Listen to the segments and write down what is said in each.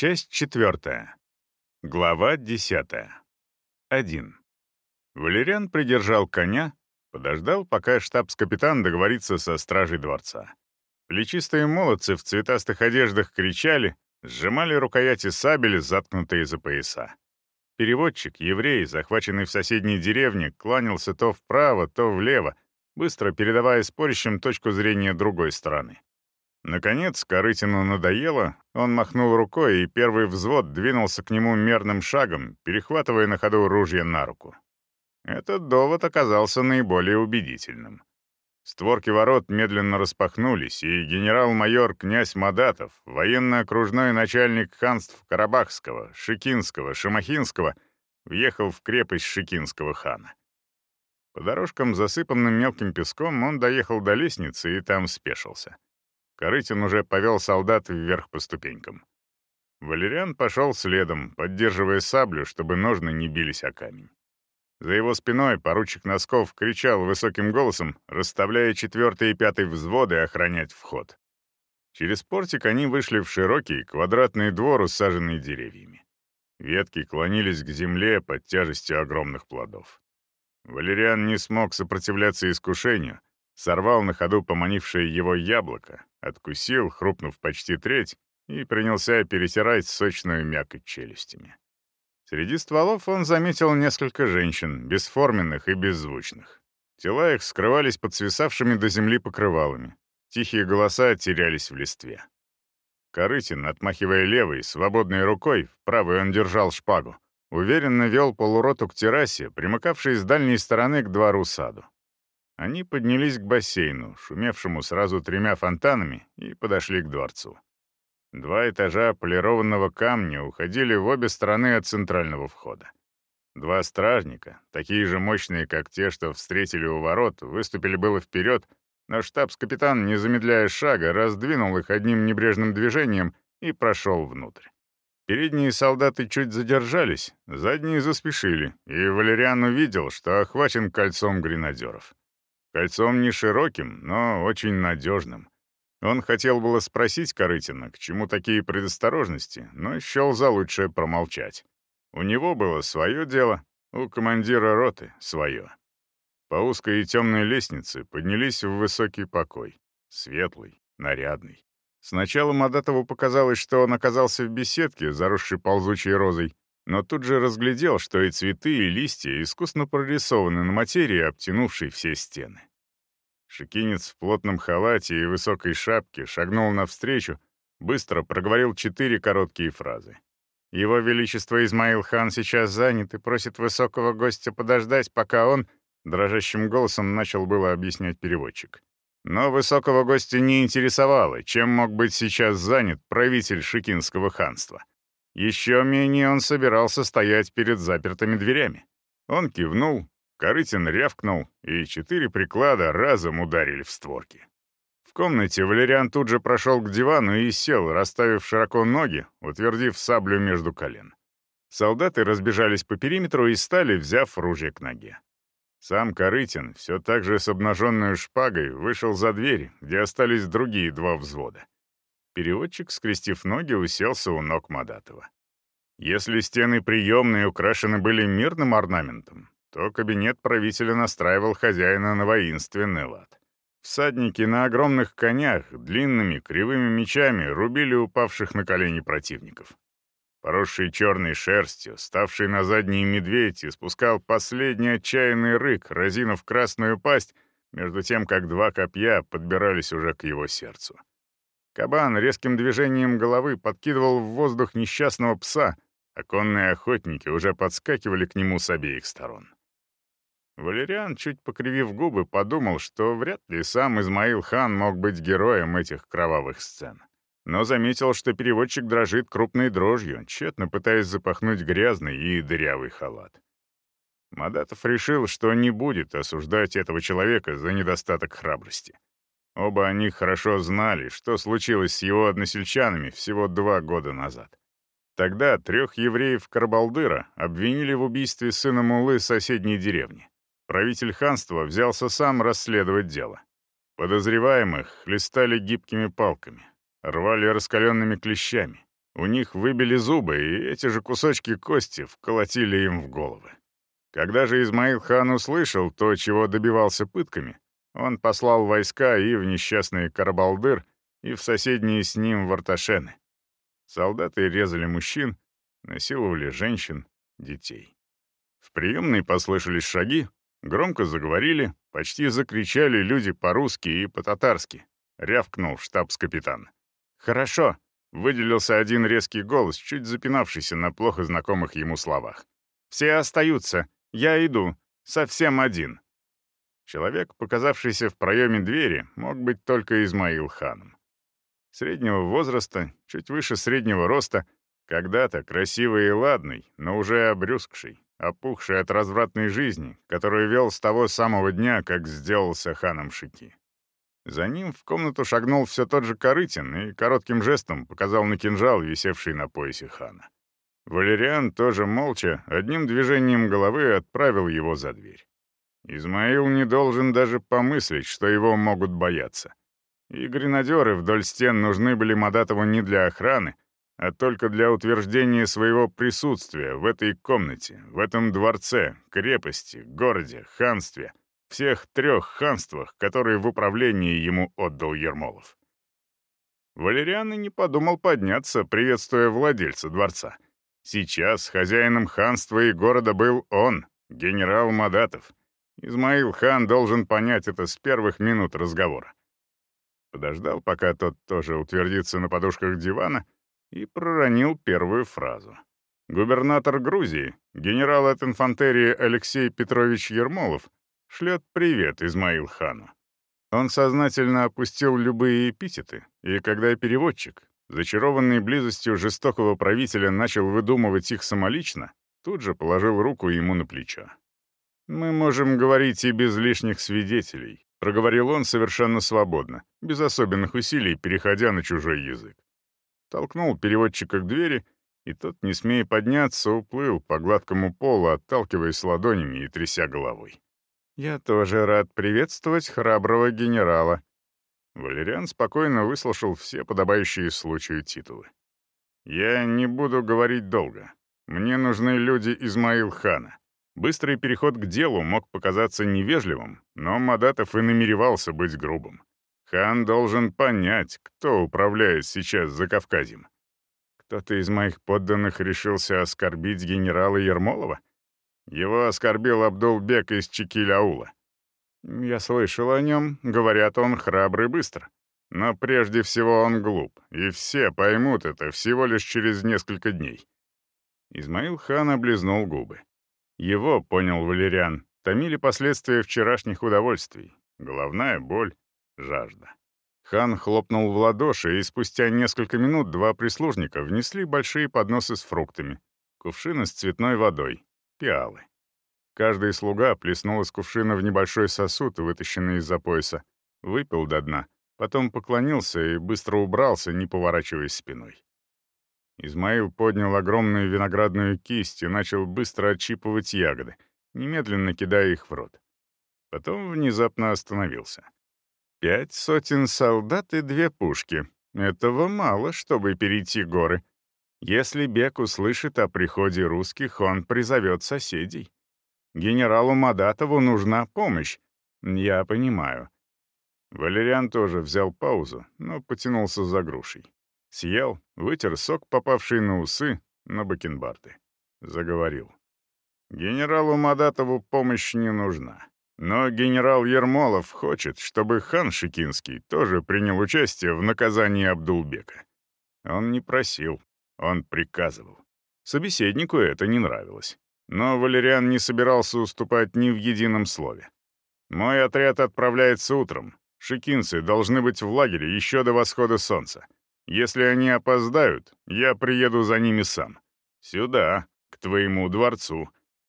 Часть четвертая. Глава десятая. Один. Валериан придержал коня, подождал, пока штабс-капитан договорится со стражей дворца. Плечистые молодцы в цветастых одеждах кричали, сжимали рукояти сабели, заткнутые за пояса. Переводчик, еврей, захваченный в соседней деревне, кланялся то вправо, то влево, быстро передавая спорящим точку зрения другой стороны. Наконец, Корытину надоело, он махнул рукой, и первый взвод двинулся к нему мерным шагом, перехватывая на ходу ружье на руку. Этот довод оказался наиболее убедительным. Створки ворот медленно распахнулись, и генерал-майор князь Мадатов, военно-окружной начальник ханств Карабахского, Шикинского, Шамахинского, въехал в крепость Шикинского хана. По дорожкам, засыпанным мелким песком, он доехал до лестницы и там спешился. Корытин уже повел солдат вверх по ступенькам. Валериан пошел следом, поддерживая саблю, чтобы ножны не бились о камень. За его спиной поручик Носков кричал высоким голосом, расставляя четвертый и пятый взводы охранять вход. Через портик они вышли в широкий квадратный двор, усаженный деревьями. Ветки клонились к земле под тяжестью огромных плодов. Валериан не смог сопротивляться искушению, сорвал на ходу поманившее его яблоко, откусил, хрупнув почти треть, и принялся перетирать сочную мякоть челюстями. Среди стволов он заметил несколько женщин, бесформенных и беззвучных. Тела их скрывались под свисавшими до земли покрывалами. Тихие голоса терялись в листве. Корытин, отмахивая левой, свободной рукой, в правой он держал шпагу, уверенно вел полуроту к террасе, примыкавшей с дальней стороны к двору саду. Они поднялись к бассейну, шумевшему сразу тремя фонтанами, и подошли к дворцу. Два этажа полированного камня уходили в обе стороны от центрального входа. Два стражника, такие же мощные, как те, что встретили у ворот, выступили было вперед, но штабс-капитан, не замедляя шага, раздвинул их одним небрежным движением и прошел внутрь. Передние солдаты чуть задержались, задние заспешили, и Валериан увидел, что охвачен кольцом гренадеров. Кольцом не широким, но очень надежным. Он хотел было спросить Корытина, к чему такие предосторожности, но счел за лучшее промолчать. У него было свое дело, у командира роты свое. По узкой и темной лестнице поднялись в высокий покой. Светлый, нарядный. Сначала Мадатову показалось, что он оказался в беседке, заросшей ползучей розой, но тут же разглядел, что и цветы, и листья искусно прорисованы на материи, обтянувшей все стены. Шикинец в плотном халате и высокой шапке шагнул навстречу, быстро проговорил четыре короткие фразы. «Его Величество Измаил хан сейчас занят и просит высокого гостя подождать, пока он...» Дрожащим голосом начал было объяснять переводчик. Но высокого гостя не интересовало, чем мог быть сейчас занят правитель Шикинского ханства. Еще менее он собирался стоять перед запертыми дверями. Он кивнул, Корытин рявкнул, и четыре приклада разом ударили в створки. В комнате Валериан тут же прошел к дивану и сел, расставив широко ноги, утвердив саблю между колен. Солдаты разбежались по периметру и стали, взяв ружье к ноге. Сам Корытин, все так же с обнаженной шпагой, вышел за дверь, где остались другие два взвода. Переводчик, скрестив ноги, уселся у ног Мадатова. Если стены приемной украшены были мирным орнаментом, то кабинет правителя настраивал хозяина на воинственный лад. Всадники на огромных конях длинными кривыми мечами рубили упавших на колени противников. Поросший черной шерстью, ставший на задние медведь, испускал последний отчаянный рык, разинув красную пасть, между тем, как два копья подбирались уже к его сердцу. Кабан резким движением головы подкидывал в воздух несчастного пса, а конные охотники уже подскакивали к нему с обеих сторон. Валериан, чуть покривив губы, подумал, что вряд ли сам Измаил хан мог быть героем этих кровавых сцен. Но заметил, что переводчик дрожит крупной дрожью, тщетно пытаясь запахнуть грязный и дырявый халат. Мадатов решил, что не будет осуждать этого человека за недостаток храбрости. Оба они хорошо знали, что случилось с его односельчанами всего два года назад. Тогда трех евреев Карбалдыра обвинили в убийстве сына Мулы соседней деревни. Правитель ханства взялся сам расследовать дело. Подозреваемых хлестали гибкими палками, рвали раскаленными клещами, У них выбили зубы, и эти же кусочки кости вколотили им в головы. Когда же Измаил хан услышал то, чего добивался пытками, он послал войска и в несчастный Карабалдыр, и в соседние с ним Варташены. Солдаты резали мужчин, насиловали женщин, детей. В приемной послышались шаги, громко заговорили, почти закричали люди по-русски и по-татарски. Рявкнул штабс-капитан. «Хорошо», — выделился один резкий голос, чуть запинавшийся на плохо знакомых ему словах. «Все остаются. Я иду. Совсем один». Человек, показавшийся в проеме двери, мог быть только Измаил ханом. Среднего возраста, чуть выше среднего роста, когда-то красивый и ладный, но уже обрюзгший, опухший от развратной жизни, которую вел с того самого дня, как сделался ханом Шики. За ним в комнату шагнул все тот же Корытин и коротким жестом показал на кинжал, висевший на поясе хана. Валериан тоже молча, одним движением головы отправил его за дверь. Измаил не должен даже помыслить, что его могут бояться. И гренадеры вдоль стен нужны были Мадатову не для охраны, а только для утверждения своего присутствия в этой комнате, в этом дворце, крепости, городе, ханстве, всех трех ханствах, которые в управлении ему отдал Ермолов. Валериан и не подумал подняться, приветствуя владельца дворца. Сейчас хозяином ханства и города был он, генерал Мадатов. Измаил хан должен понять это с первых минут разговора. Подождал, пока тот тоже утвердится на подушках дивана, и проронил первую фразу. Губернатор Грузии, генерал от инфантерии Алексей Петрович Ермолов, шлет привет Измаил хану. Он сознательно опустил любые эпитеты, и когда переводчик, зачарованный близостью жестокого правителя, начал выдумывать их самолично, тут же положил руку ему на плечо. «Мы можем говорить и без лишних свидетелей», — проговорил он совершенно свободно, без особенных усилий, переходя на чужой язык. Толкнул переводчика к двери, и тот, не смея подняться, уплыл по гладкому полу, отталкиваясь ладонями и тряся головой. «Я тоже рад приветствовать храброго генерала». Валериан спокойно выслушал все подобающие случаю титулы. «Я не буду говорить долго. Мне нужны люди Измаил хана. Быстрый переход к делу мог показаться невежливым, но Мадатов и намеревался быть грубым. Хан должен понять, кто управляет сейчас за Кавказем. Кто-то из моих подданных решился оскорбить генерала Ермолова? Его оскорбил Абдулбек из Чекиляула. Я слышал о нем, говорят, он храбрый быстро. Но прежде всего он глуп, и все поймут это всего лишь через несколько дней. Измаил хан облизнул губы. Его, понял Валериан, томили последствия вчерашних удовольствий. Головная боль, жажда. Хан хлопнул в ладоши, и спустя несколько минут два прислужника внесли большие подносы с фруктами, кувшины с цветной водой, пиалы. Каждый слуга плеснул из кувшина в небольшой сосуд, вытащенный из-за пояса, выпил до дна, потом поклонился и быстро убрался, не поворачиваясь спиной. Измаил поднял огромную виноградную кисть и начал быстро отщипывать ягоды, немедленно кидая их в рот. Потом внезапно остановился. «Пять сотен солдат и две пушки. Этого мало, чтобы перейти горы. Если Бек услышит о приходе русских, он призовет соседей. Генералу Мадатову нужна помощь. Я понимаю». Валериан тоже взял паузу, но потянулся за грушей. Съел, вытер сок, попавший на усы, на бакенбарды. Заговорил. Генералу Мадатову помощь не нужна. Но генерал Ермолов хочет, чтобы хан Шикинский тоже принял участие в наказании Абдулбека. Он не просил, он приказывал. Собеседнику это не нравилось. Но Валериан не собирался уступать ни в едином слове. «Мой отряд отправляется утром. Шикинцы должны быть в лагере еще до восхода солнца. Если они опоздают, я приеду за ними сам. Сюда, к твоему дворцу.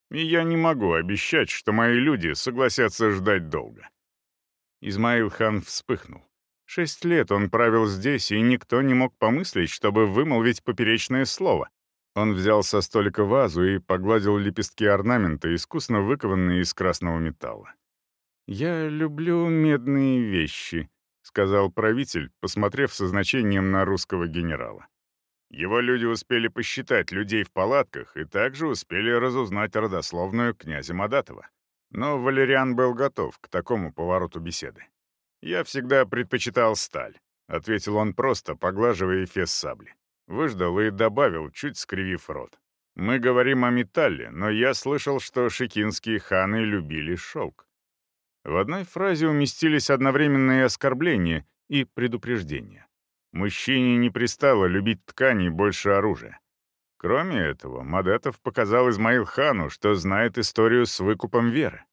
И я не могу обещать, что мои люди согласятся ждать долго». Измаил хан вспыхнул. Шесть лет он правил здесь, и никто не мог помыслить, чтобы вымолвить поперечное слово. Он взял со столика вазу и погладил лепестки орнамента, искусно выкованные из красного металла. «Я люблю медные вещи», — сказал правитель, посмотрев со значением на русского генерала. Его люди успели посчитать людей в палатках и также успели разузнать родословную князя Мадатова. Но Валериан был готов к такому повороту беседы. «Я всегда предпочитал сталь», — ответил он просто, поглаживая эфес сабли. Выждал и добавил, чуть скривив рот. «Мы говорим о металле, но я слышал, что шикинские ханы любили шелк». В одной фразе уместились одновременные оскорбления и предупреждения. Мужчине не пристало любить ткани больше оружия. Кроме этого, Мадатов показал Измаил хану, что знает историю с выкупом веры.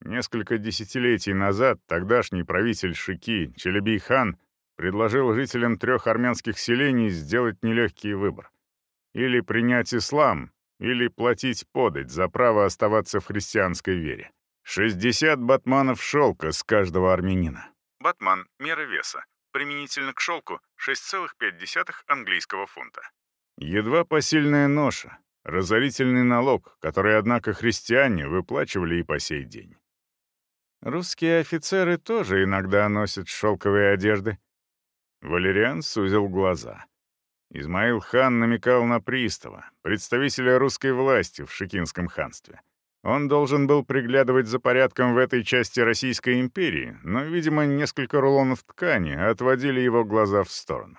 Несколько десятилетий назад тогдашний правитель Шики, Челебей-хан, предложил жителям трех армянских селений сделать нелегкий выбор. Или принять ислам, или платить подать за право оставаться в христианской вере. 60 батманов шелка с каждого армянина. Батман — мера веса. Применительно к шелку 6,5 английского фунта. Едва посильная ноша, разорительный налог, который, однако, христиане выплачивали и по сей день. Русские офицеры тоже иногда носят шелковые одежды. Валериан сузил глаза. Измаил хан намекал на пристава, представителя русской власти в Шикинском ханстве. Он должен был приглядывать за порядком в этой части Российской империи, но, видимо, несколько рулонов ткани отводили его глаза в сторону.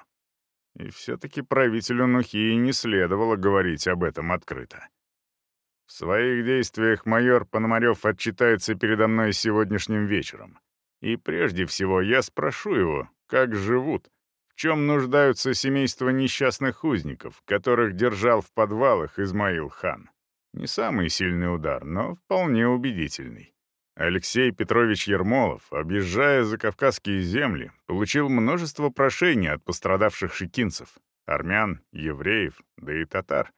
И все-таки правителю Нухии не следовало говорить об этом открыто. В своих действиях майор Пономарев отчитается передо мной сегодняшним вечером. И прежде всего я спрошу его, как живут, в чем нуждаются семейства несчастных узников, которых держал в подвалах Измаил хан. Не самый сильный удар, но вполне убедительный. Алексей Петрович Ермолов, объезжая за Кавказские земли, получил множество прошений от пострадавших шикинцев, армян, евреев, да и татар,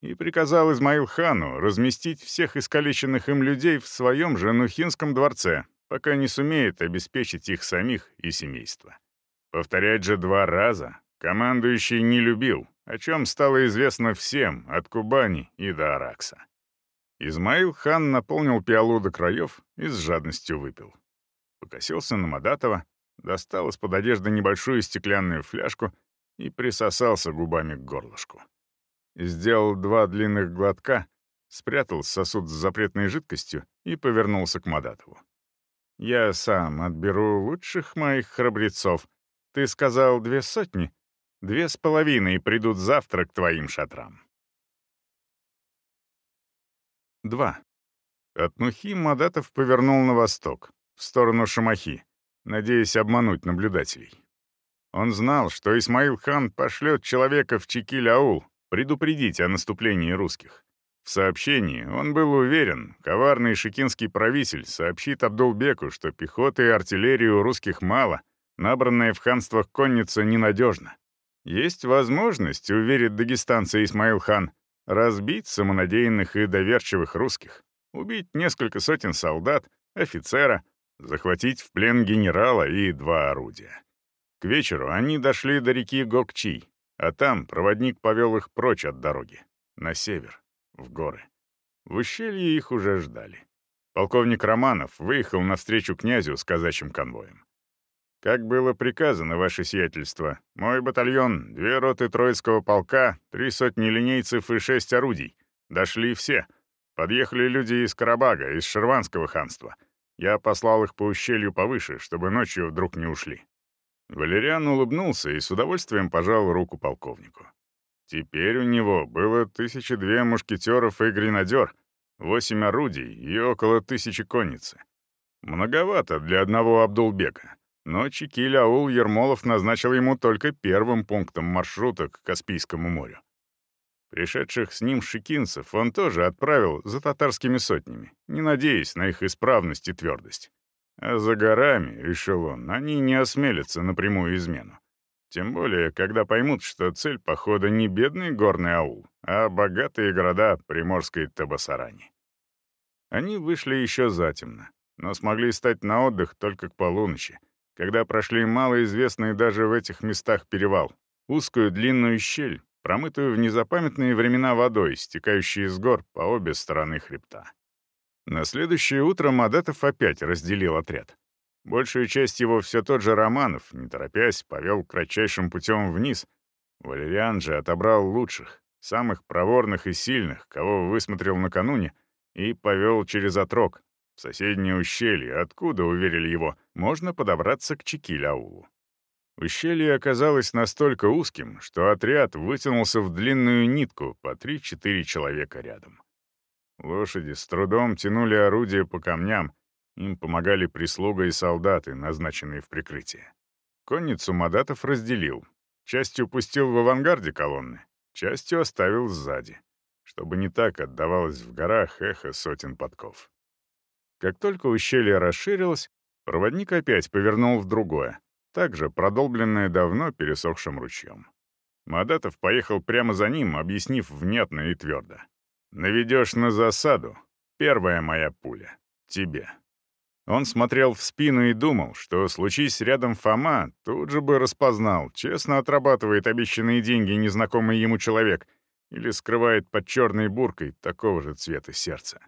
и приказал Измаил хану разместить всех искалеченных им людей в своем же Нухинском дворце, пока не сумеет обеспечить их самих и семейство. Повторять же два раза командующий не любил, о чем стало известно всем от Кубани и до Аракса. Измаил хан наполнил пиалу до краев и с жадностью выпил. Покосился на Мадатова, достал из-под одежды небольшую стеклянную фляжку и присосался губами к горлышку. Сделал два длинных глотка, спрятал сосуд с запретной жидкостью и повернулся к Мадатову. «Я сам отберу лучших моих храбрецов. Ты сказал две сотни? Две с половиной придут завтра к твоим шатрам». 2. От Нухи Мадатов повернул на восток, в сторону Шамахи, надеясь обмануть наблюдателей. Он знал, что Исмаил хан пошлет человека в Чекиль-Аул предупредить о наступлении русских. В сообщении он был уверен, коварный шикинский правитель сообщит Абдулбеку, что пехоты и артиллерии у русских мало, набранная в ханствах конница ненадежна. Есть возможность, уверит дагестанца Исмаил хан, разбить самонадеянных и доверчивых русских, убить несколько сотен солдат, офицера, захватить в плен генерала и два орудия. К вечеру они дошли до реки Гокчи, а там проводник повел их прочь от дороги, на север, в горы. В ущелье их уже ждали. Полковник Романов выехал навстречу князю с казачьим конвоем. Как было приказано, ваше сиятельство, мой батальон, две роты Троицкого полка, три сотни линейцев и шесть орудий. Дошли все. Подъехали люди из Карабага, из Шерванского ханства. Я послал их по ущелью повыше, чтобы ночью вдруг не ушли». Валериан улыбнулся и с удовольствием пожал руку полковнику. Теперь у него было тысячи две мушкетеров и гренадер, восемь орудий и около тысячи конницы. Многовато для одного Абдулбека. Но Чекиль-Аул Ермолов назначил ему только первым пунктом маршрута к Каспийскому морю. Пришедших с ним шикинцев он тоже отправил за татарскими сотнями, не надеясь на их исправность и твердость. А за горами, решил он, они не осмелятся на прямую измену. Тем более, когда поймут, что цель похода не бедный горный аул, а богатые города Приморской Табасарани. Они вышли еще затемно, но смогли стать на отдых только к полуночи, когда прошли малоизвестный даже в этих местах перевал, узкую длинную щель, промытую в незапамятные времена водой, стекающей из гор по обе стороны хребта. На следующее утро Мадатов опять разделил отряд. Большую часть его все тот же Романов, не торопясь, повел кратчайшим путем вниз, Валериан же отобрал лучших, самых проворных и сильных, кого высмотрел накануне, и повел через отрог, в соседнее ущелье, откуда, уверили его, можно подобраться к Чекиляулу. Ущелье оказалось настолько узким, что отряд вытянулся в длинную нитку по 3-4 человека рядом. Лошади с трудом тянули орудия по камням, им помогали прислуга и солдаты, назначенные в прикрытие. Конницу Мадатов разделил. Частью пустил в авангарде колонны, частью оставил сзади, чтобы не так отдавалось в горах эхо сотен подков. Как только ущелье расширилось, проводник опять повернул в другое, также продолбленное давно пересохшим ручьем. Мадатов поехал прямо за ним, объяснив внятно и твердо. «Наведешь на засаду. Первая моя пуля. Тебе». Он смотрел в спину и думал, что, случись рядом Фома, тут же бы распознал, честно отрабатывает обещанные деньги незнакомый ему человек или скрывает под черной буркой такого же цвета сердца.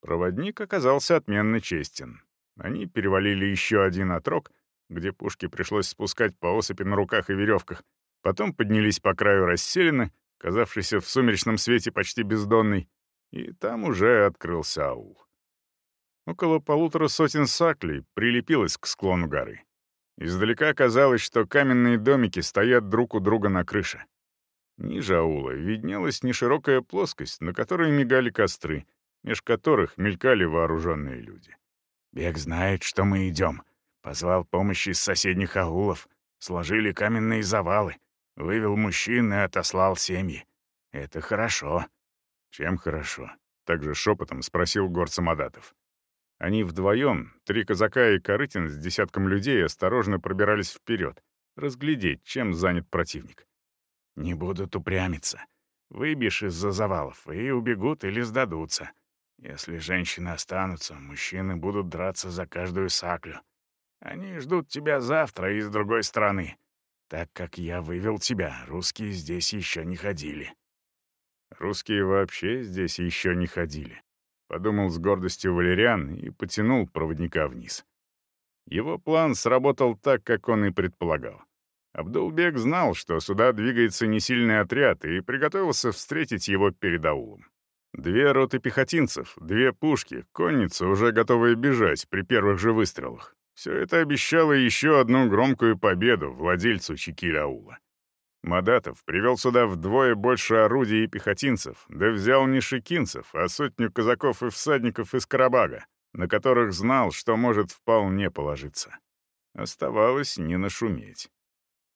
Проводник оказался отменно честен. Они перевалили еще один отрог, где пушки пришлось спускать по осыпи на руках и веревках, потом поднялись по краю расселены, казавшейся в сумеречном свете почти бездонной, и там уже открылся аул. Около полутора сотен саклей прилепилось к склону горы. Издалека казалось, что каменные домики стоят друг у друга на крыше. Ниже аула виднелась неширокая плоскость, на которой мигали костры, меж которых мелькали вооруженные люди. «Бег знает, что мы идем», Позвал помощи из соседних аулов, сложили каменные завалы, вывел мужчин и отослал семьи. Это хорошо. Чем хорошо? Также шепотом спросил гор Самодатов. Они вдвоем, три казака и Корытин с десятком людей, осторожно пробирались вперед, разглядеть, чем занят противник. «Не будут упрямиться. Выбьешь из-за завалов, и убегут или сдадутся. Если женщины останутся, мужчины будут драться за каждую саклю. Они ждут тебя завтра из другой страны. Так как я вывел тебя, русские здесь еще не ходили». «Русские вообще здесь еще не ходили», — подумал с гордостью Валериан и потянул проводника вниз. Его план сработал так, как он и предполагал. Абдулбек знал, что сюда двигается несильный отряд, и приготовился встретить его перед аулом. Две роты пехотинцев, две пушки, конница, уже готовая бежать при первых же выстрелах. Все это обещало еще одну громкую победу владельцу Чикиляула. Мадатов привел сюда вдвое больше орудий и пехотинцев, да взял не шикинцев, а сотню казаков и всадников из Карабага, на которых знал, что может вполне положиться. Оставалось не нашуметь.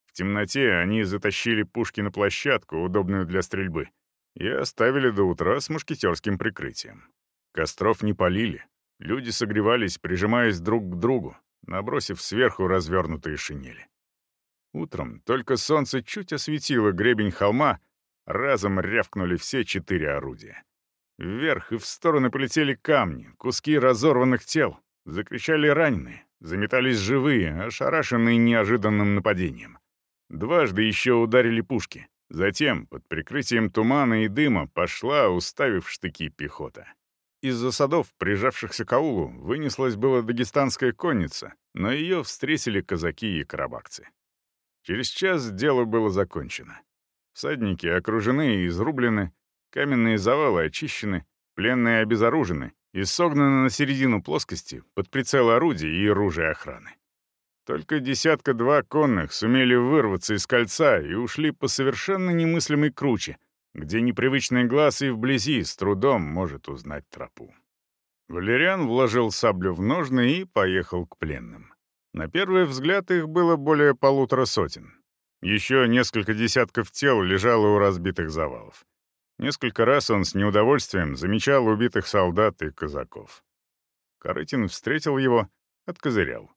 В темноте они затащили пушки на площадку, удобную для стрельбы, и оставили до утра с мушкетерским прикрытием. Костров не полили, люди согревались, прижимаясь друг к другу, набросив сверху развернутые шинели. Утром только солнце чуть осветило гребень холма, разом рявкнули все четыре орудия. Вверх и в стороны полетели камни, куски разорванных тел, закричали раненые, заметались живые, ошарашенные неожиданным нападением. Дважды еще ударили пушки. Затем, под прикрытием тумана и дыма, пошла, уставив штыки пехота. Из-за садов, прижавшихся к аулу, вынеслась была дагестанская конница, но ее встретили казаки и карабакцы. Через час дело было закончено. Всадники окружены и изрублены, каменные завалы очищены, пленные обезоружены и согнаны на середину плоскости под прицел орудий и оружия охраны. Только десятка-два конных сумели вырваться из кольца и ушли по совершенно немыслимой круче — где непривычный глаз и вблизи с трудом может узнать тропу. Валериан вложил саблю в ножны и поехал к пленным. На первый взгляд их было более полутора сотен. Еще несколько десятков тел лежало у разбитых завалов. Несколько раз он с неудовольствием замечал убитых солдат и казаков. Корытин встретил его, откозырял.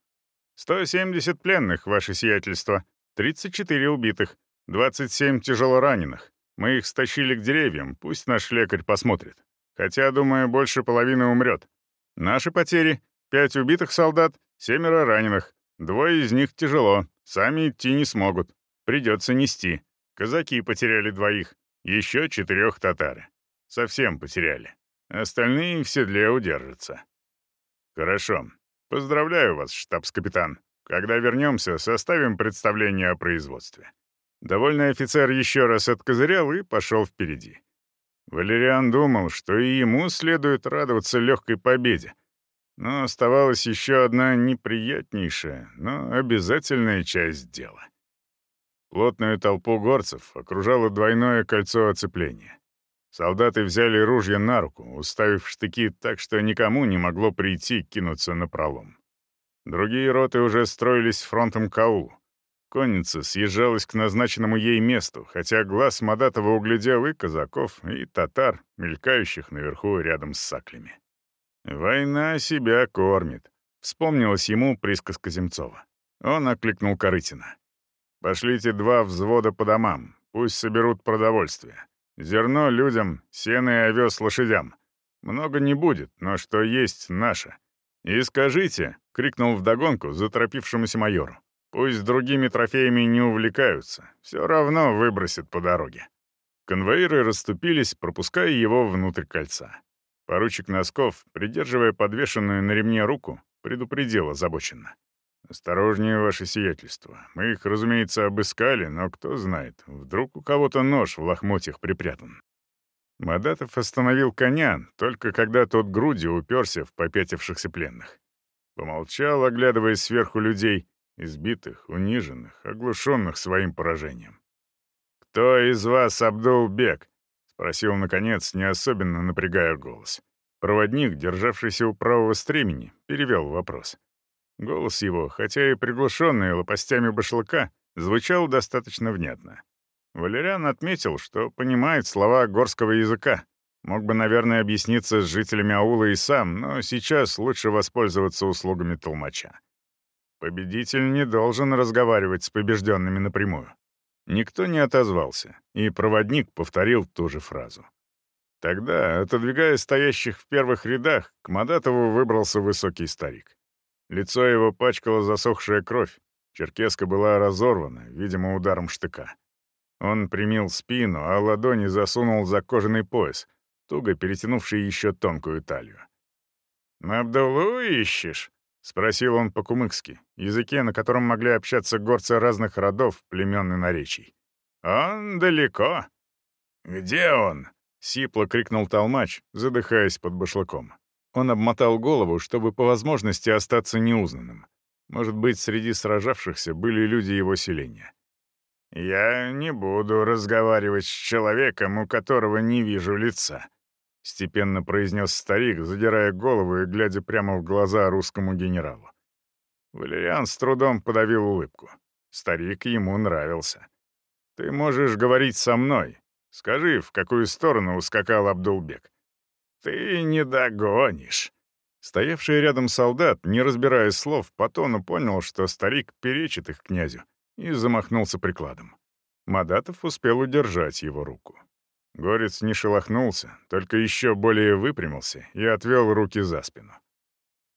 «Сто семьдесят пленных, ваше сиятельство, тридцать четыре убитых, двадцать семь тяжелораненых, мы их стащили к деревьям, пусть наш лекарь посмотрит. Хотя, думаю, больше половины умрет. Наши потери — пять убитых солдат, семеро раненых. Двое из них тяжело, сами идти не смогут. Придется нести. Казаки потеряли двоих, еще четырех татары. Совсем потеряли. Остальные в седле удержатся. Хорошо. Поздравляю вас, штабс-капитан. Когда вернемся, составим представление о производстве. Довольный офицер еще раз откозырял и пошел впереди. Валериан думал, что и ему следует радоваться легкой победе. Но оставалась еще одна неприятнейшая, но обязательная часть дела. Плотную толпу горцев окружало двойное кольцо оцепления. Солдаты взяли ружья на руку, уставив штыки так, что никому не могло прийти кинуться на пролом. Другие роты уже строились фронтом к. Конница съезжалась к назначенному ей месту, хотя глаз Мадатова углядел и казаков, и татар, мелькающих наверху рядом с саклями. «Война себя кормит», — вспомнилась ему присказка Земцова. Он окликнул Корытина. «Пошлите два взвода по домам, пусть соберут продовольствие. Зерно людям, сено и овес лошадям. Много не будет, но что есть наше. И скажите, — крикнул вдогонку заторопившемуся майору, — пусть другими трофеями не увлекаются, все равно выбросят по дороге. Конвоиры расступились, пропуская его внутрь кольца. Поручик Носков, придерживая подвешенную на ремне руку, предупредил озабоченно. «Осторожнее, ваше сиятельство. Мы их, разумеется, обыскали, но кто знает, вдруг у кого-то нож в лохмотьях припрятан». Мадатов остановил коня, только когда тот грудью уперся в попятившихся пленных. Помолчал, оглядывая сверху людей, избитых, униженных, оглушенных своим поражением. «Кто из вас Абдул-Бек?» — спросил, наконец, не особенно напрягая голос. Проводник, державшийся у правого стремени, перевел вопрос. Голос его, хотя и приглушенный лопастями башлыка, звучал достаточно внятно. Валериан отметил, что понимает слова горского языка. Мог бы, наверное, объясниться с жителями аула и сам, но сейчас лучше воспользоваться услугами толмача. Победитель не должен разговаривать с побежденными напрямую. Никто не отозвался, и проводник повторил ту же фразу. Тогда, отодвигая стоящих в первых рядах, к Мадатову выбрался высокий старик. Лицо его пачкала засохшая кровь. Черкеска была разорвана, видимо, ударом штыка. Он примил спину, а ладони засунул за кожаный пояс, туго перетянувший еще тонкую талию. «Абдулу ищешь?» — спросил он по-кумыкски, языке, на котором могли общаться горцы разных родов, племен и наречий. «Он далеко». «Где он?» — сипло крикнул толмач, задыхаясь под башлыком. Он обмотал голову, чтобы по возможности остаться неузнанным. Может быть, среди сражавшихся были люди его селения. «Я не буду разговаривать с человеком, у которого не вижу лица», — степенно произнес старик, задирая голову и глядя прямо в глаза русскому генералу. Валериан с трудом подавил улыбку. Старик ему нравился. «Ты можешь говорить со мной. Скажи, в какую сторону ускакал Абдулбек. «Ты не догонишь». Стоявший рядом солдат, не разбирая слов, по тону понял, что старик перечит их князю, и замахнулся прикладом. Мадатов успел удержать его руку. Горец не шелохнулся, только еще более выпрямился и отвел руки за спину.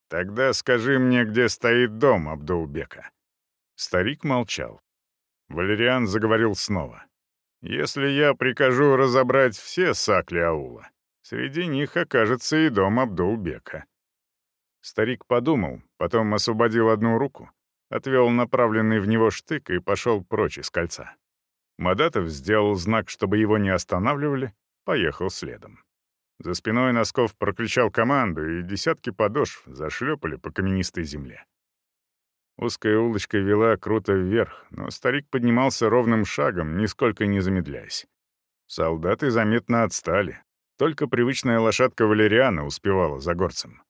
«Тогда скажи мне, где стоит дом Абдулбека». Старик молчал. Валериан заговорил снова. «Если я прикажу разобрать все сакли аула, Среди них окажется и дом Абдулбека. Старик подумал, потом освободил одну руку, отвел направленный в него штык и пошел прочь из кольца. Мадатов сделал знак, чтобы его не останавливали, поехал следом. За спиной Носков прокричал команду, и десятки подошв зашлепали по каменистой земле. Узкая улочка вела круто вверх, но старик поднимался ровным шагом, нисколько не замедляясь. Солдаты заметно отстали, только привычная лошадка Валериана успевала за горцем.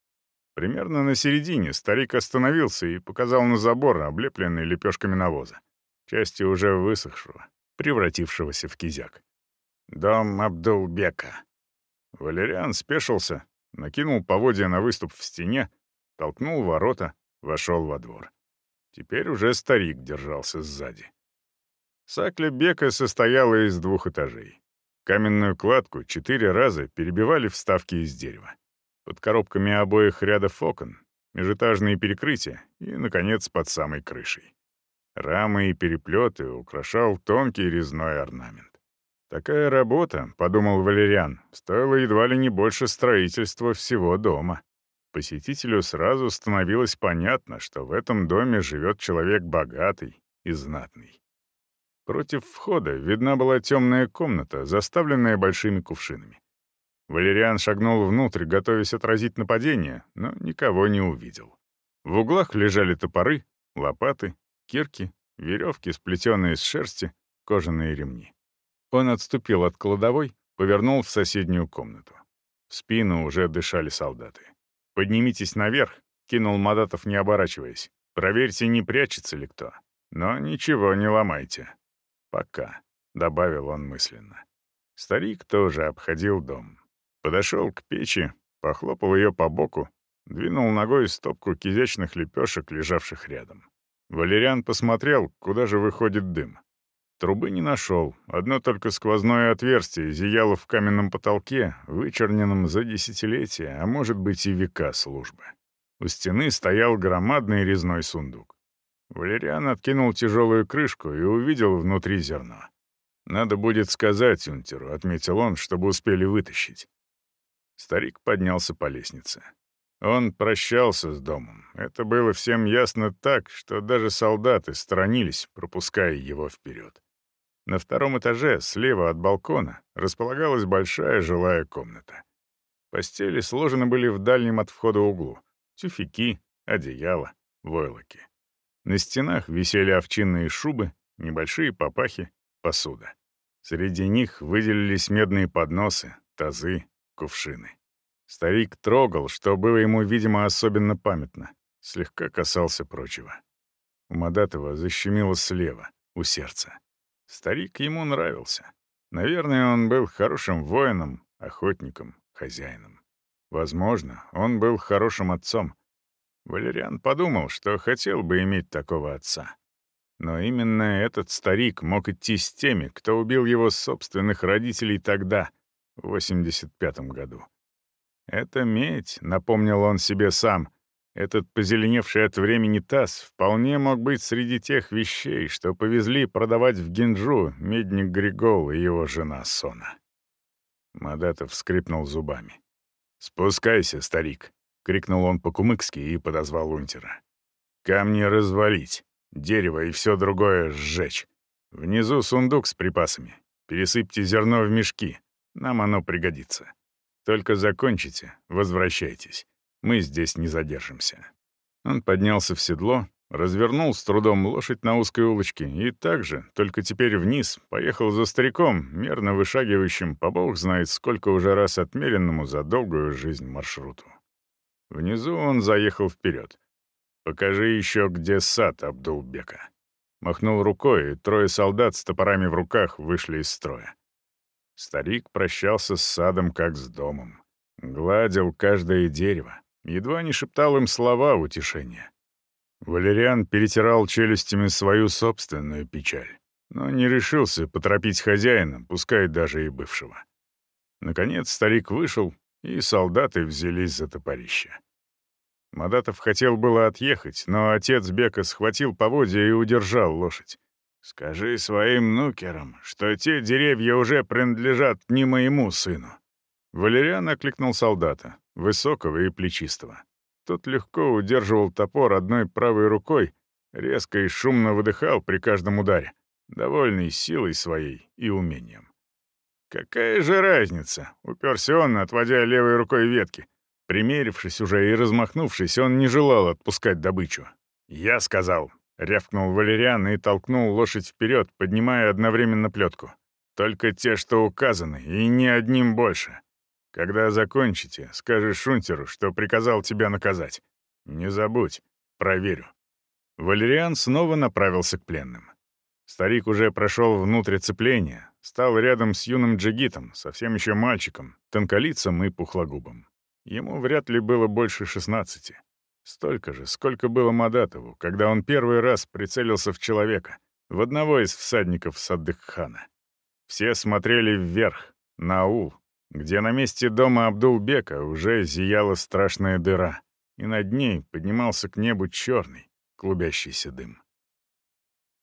Примерно на середине старик остановился и показал на забор, облепленный лепешками навоза, части уже высохшего, превратившегося в кизяк. «Дом Абдулбека». Валериан спешился, накинул поводья на выступ в стене, толкнул ворота, вошел во двор. Теперь уже старик держался сзади. Сакля Бека состояла из двух этажей. Каменную кладку четыре раза перебивали вставки из дерева. Под коробками обоих рядов окон, межэтажные перекрытия и, наконец, под самой крышей. Рамы и переплеты украшал тонкий резной орнамент. Такая работа, — подумал Валериан, — стоила едва ли не больше строительства всего дома. Посетителю сразу становилось понятно, что в этом доме живет человек богатый и знатный. Против входа видна была темная комната, заставленная большими кувшинами. Валериан шагнул внутрь, готовясь отразить нападение, но никого не увидел. В углах лежали топоры, лопаты, кирки, веревки, сплетенные из шерсти, кожаные ремни. Он отступил от кладовой, повернул в соседнюю комнату. В спину уже дышали солдаты. «Поднимитесь наверх», — кинул Мадатов, не оборачиваясь. «Проверьте, не прячется ли кто. Но ничего не ломайте. «Пока», — добавил он мысленно. Старик тоже обходил дом. Подошел к печи, похлопал ее по боку, двинул ногой стопку кизячных лепешек, лежавших рядом. Валериан посмотрел, куда же выходит дым. Трубы не нашел, одно только сквозное отверстие зияло в каменном потолке, вычерненном за десятилетия, а может быть и века службы. У стены стоял громадный резной сундук. Валериан откинул тяжелую крышку и увидел внутри зерно. «Надо будет сказать Унтеру», — отметил он, чтобы успели вытащить. Старик поднялся по лестнице. Он прощался с домом. Это было всем ясно так, что даже солдаты сторонились, пропуская его вперед. На втором этаже, слева от балкона, располагалась большая жилая комната. Постели сложены были в дальнем от входа углу. Тюфяки, одеяла, войлоки. На стенах висели овчинные шубы, небольшие папахи, посуда. Среди них выделились медные подносы, тазы, кувшины. Старик трогал, что было ему, видимо, особенно памятно. Слегка касался прочего. У Мадатова защемило слева, у сердца. Старик ему нравился. Наверное, он был хорошим воином, охотником, хозяином. Возможно, он был хорошим отцом. Валериан подумал, что хотел бы иметь такого отца. Но именно этот старик мог идти с теми, кто убил его собственных родителей тогда, в 85-м году. «Это медь», — напомнил он себе сам. Этот позеленевший от времени таз вполне мог быть среди тех вещей, что повезли продавать в Гинджу медник Григол и его жена Сона. Мадатов скрипнул зубами. «Спускайся, старик», крикнул он по-кумыкски и подозвал унтера. «Камни развалить, дерево и все другое сжечь. Внизу сундук с припасами. Пересыпьте зерно в мешки, нам оно пригодится. Только закончите, возвращайтесь. Мы здесь не задержимся». Он поднялся в седло, развернул с трудом лошадь на узкой улочке и также, только теперь вниз, поехал за стариком, мерно вышагивающим по бог знает сколько уже раз отмеренному за долгую жизнь маршруту. Внизу он заехал вперед. «Покажи еще, где сад Абдулбека». Махнул рукой, и трое солдат с топорами в руках вышли из строя. Старик прощался с садом, как с домом. Гладил каждое дерево, едва не шептал им слова утешения. Валериан перетирал челюстями свою собственную печаль, но не решился поторопить хозяина, пускай даже и бывшего. Наконец старик вышел, и солдаты взялись за топорище. Мадатов хотел было отъехать, но отец Бека схватил поводья и удержал лошадь. «Скажи своим нукерам, что те деревья уже принадлежат не моему сыну». Валериан окликнул солдата, высокого и плечистого. Тот легко удерживал топор одной правой рукой, резко и шумно выдыхал при каждом ударе, довольный силой своей и умением. «Какая же разница?» — уперся он, отводя левой рукой ветки. Примерившись уже и размахнувшись, он не желал отпускать добычу. «Я сказал», — рявкнул Валериан и толкнул лошадь вперед, поднимая одновременно плетку. «Только те, что указаны, и ни одним больше. Когда закончите, скажи Шунтеру, что приказал тебя наказать. Не забудь, проверю». Валериан снова направился к пленным. Старик уже прошел внутрь цепления, стал рядом с юным джигитом, совсем еще мальчиком, тонколицем и пухлогубом. Ему вряд ли было больше 16. Столько же, сколько было Мадатову, когда он первый раз прицелился в человека, в одного из всадников Саддык-хана. Все смотрели вверх, на аул, где на месте дома Абдулбека уже зияла страшная дыра, и над ней поднимался к небу черный, клубящийся дым.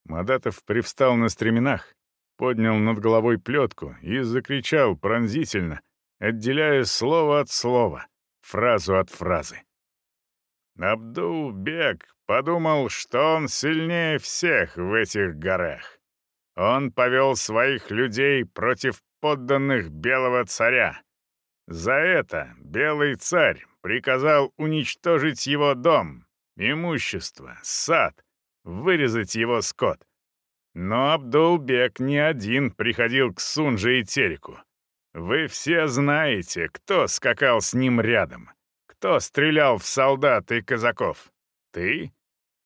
Мадатов привстал на стременах, поднял над головой плетку и закричал пронзительно, отделяя слово от слова, фразу от фразы. Абдул-бек подумал, что он сильнее всех в этих горах. Он повел своих людей против подданных белого царя. За это белый царь приказал уничтожить его дом, имущество, сад, вырезать его скот. Но Абдулбек не один приходил к Сунже и Тереку. Вы все знаете, кто скакал с ним рядом, кто стрелял в солдат и казаков. Ты?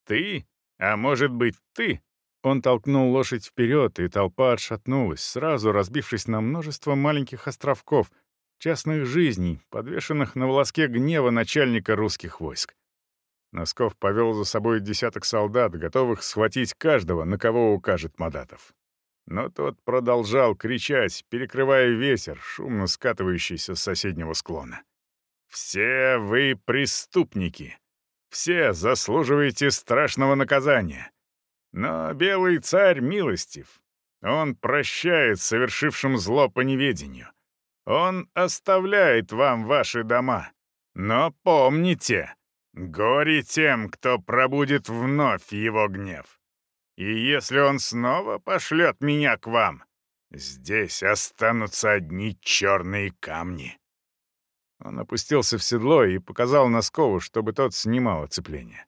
Ты? А может быть, ты? Он толкнул лошадь вперед, и толпа отшатнулась, сразу разбившись на множество маленьких островков, частных жизней, подвешенных на волоске гнева начальника русских войск. Носков повел за собой десяток солдат, готовых схватить каждого, на кого укажет Мадатов. Но тот продолжал кричать, перекрывая ветер, шумно скатывающийся с соседнего склона. «Все вы преступники! Все заслуживаете страшного наказания! Но белый царь милостив. Он прощает совершившим зло по неведению. Он оставляет вам ваши дома. Но помните, горе тем, кто пробудет вновь его гнев. И если он снова пошлет меня к вам, здесь останутся одни черные камни». Он опустился в седло и показал Носкову, чтобы тот снимал оцепление.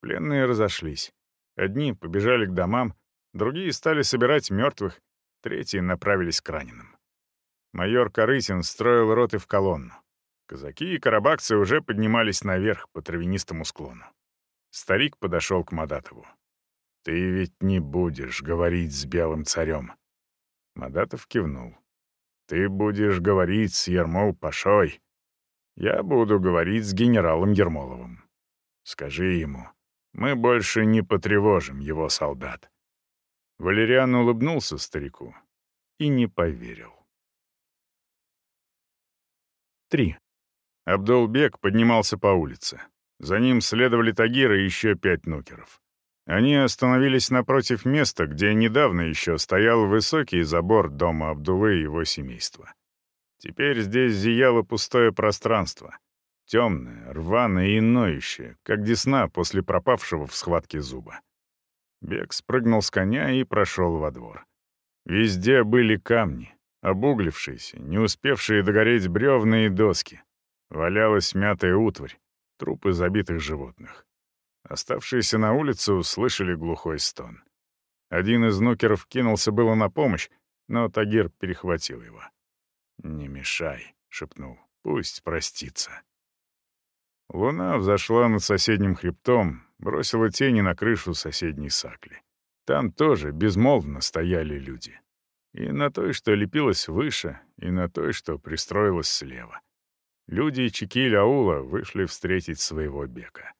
Пленные разошлись. Одни побежали к домам, другие стали собирать мертвых, третьи направились к раненым. Майор Корытин строил роты в колонну. Казаки и карабакцы уже поднимались наверх по травянистому склону. Старик подошел к Мадатову. «Ты ведь не будешь говорить с белым царем». Мадатов кивнул. «Ты будешь говорить с Ермол-Пашой. Я буду говорить с генералом Ермоловым. Скажи ему, мы больше не потревожим его солдат». Валериан улыбнулся старику и не поверил. 3. Абдулбек поднимался по улице. За ним следовали Тагир и еще пять нукеров. Они остановились напротив места, где недавно еще стоял высокий забор дома Абдулы и его семейства. Теперь здесь зияло пустое пространство. Темное, рваное и ноющее, как десна после пропавшего в схватке зуба. Бег спрыгнул с коня и прошел во двор. Везде были камни, обуглившиеся, не успевшие догореть бревна и доски. Валялась мятая утварь, трупы забитых животных. Оставшиеся на улице услышали глухой стон. Один из нукеров кинулся было на помощь, но Тагир перехватил его. «Не мешай», — шепнул, — «пусть простится». Луна взошла над соседним хребтом, бросила тени на крышу соседней сакли. Там тоже безмолвно стояли люди. И на той, что лепилась выше, и на той, что пристроилась слева. Люди Чекиль аула вышли встретить своего бека.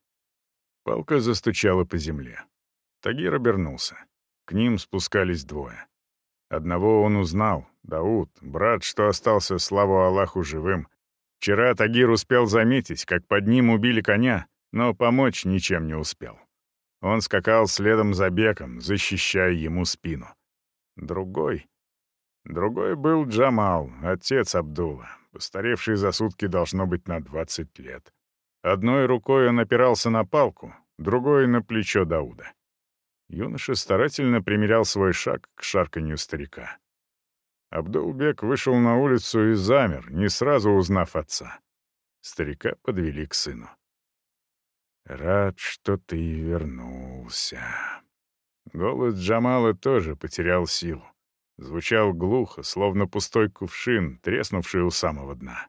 Палка застучала по земле. Тагир обернулся. К ним спускались двое. Одного он узнал, Дауд, брат, что остался, славу Аллаху, живым, Вчера Тагир успел заметить, как под ним убили коня, но помочь ничем не успел. Он скакал следом за Беком, защищая ему спину. Другой... Другой был Джамал, отец Абдула, постаревший за сутки должно быть на 20 лет. Одной рукой он опирался на палку, другой — на плечо Дауда. Юноша старательно примерял свой шаг к шарканью старика. Абдулбек вышел на улицу и замер, не сразу узнав отца. Старика подвели к сыну. «Рад, что ты вернулся». Голос Джамала тоже потерял силу. Звучал глухо, словно пустой кувшин, треснувший у самого дна.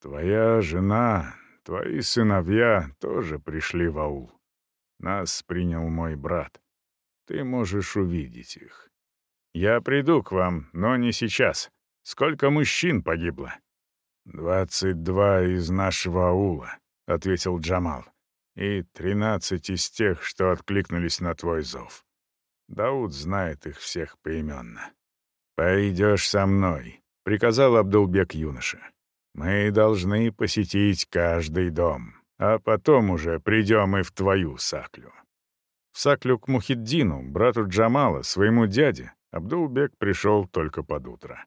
«Твоя жена, твои сыновья тоже пришли в аул. Нас принял мой брат. Ты можешь увидеть их. «Я приду к вам, но не сейчас. Сколько мужчин погибло?» «Двадцать два из нашего аула», — ответил Джамал. «И тринадцать из тех, что откликнулись на твой зов. Дауд знает их всех поименно». «Пойдешь со мной», — приказал Абдулбек юноше. «Мы должны посетить каждый дом, а потом уже придем и в твою Саклю». В Саклю к Мухиддину, брату Джамала, своему дяде, Абдулбек пришел только под утро.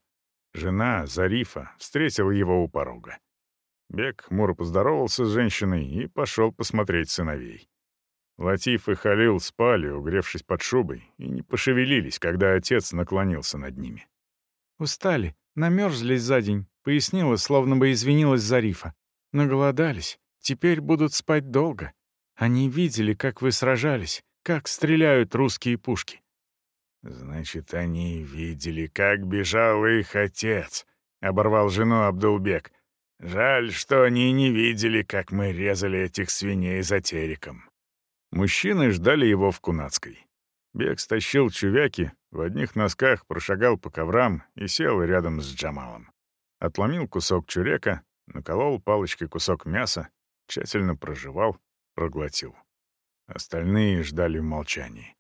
Жена, Зарифа, встретила его у порога. Бек хмуро поздоровался с женщиной и пошел посмотреть сыновей. Латиф и Халил спали, угревшись под шубой, и не пошевелились, когда отец наклонился над ними. «Устали, намерзлись за день», — пояснила, словно бы извинилась Зарифа. «Наголодались, теперь будут спать долго. Они видели, как вы сражались, как стреляют русские пушки». «Значит, они видели, как бежал их отец», — оборвал жену Абдулбек. «Жаль, что они не видели, как мы резали этих свиней за териком». Мужчины ждали его в Кунацкой. Бег стащил чувяки, в одних носках прошагал по коврам и сел рядом с Джамалом. Отломил кусок чурека, наколол палочкой кусок мяса, тщательно прожевал, проглотил. Остальные ждали в молчании.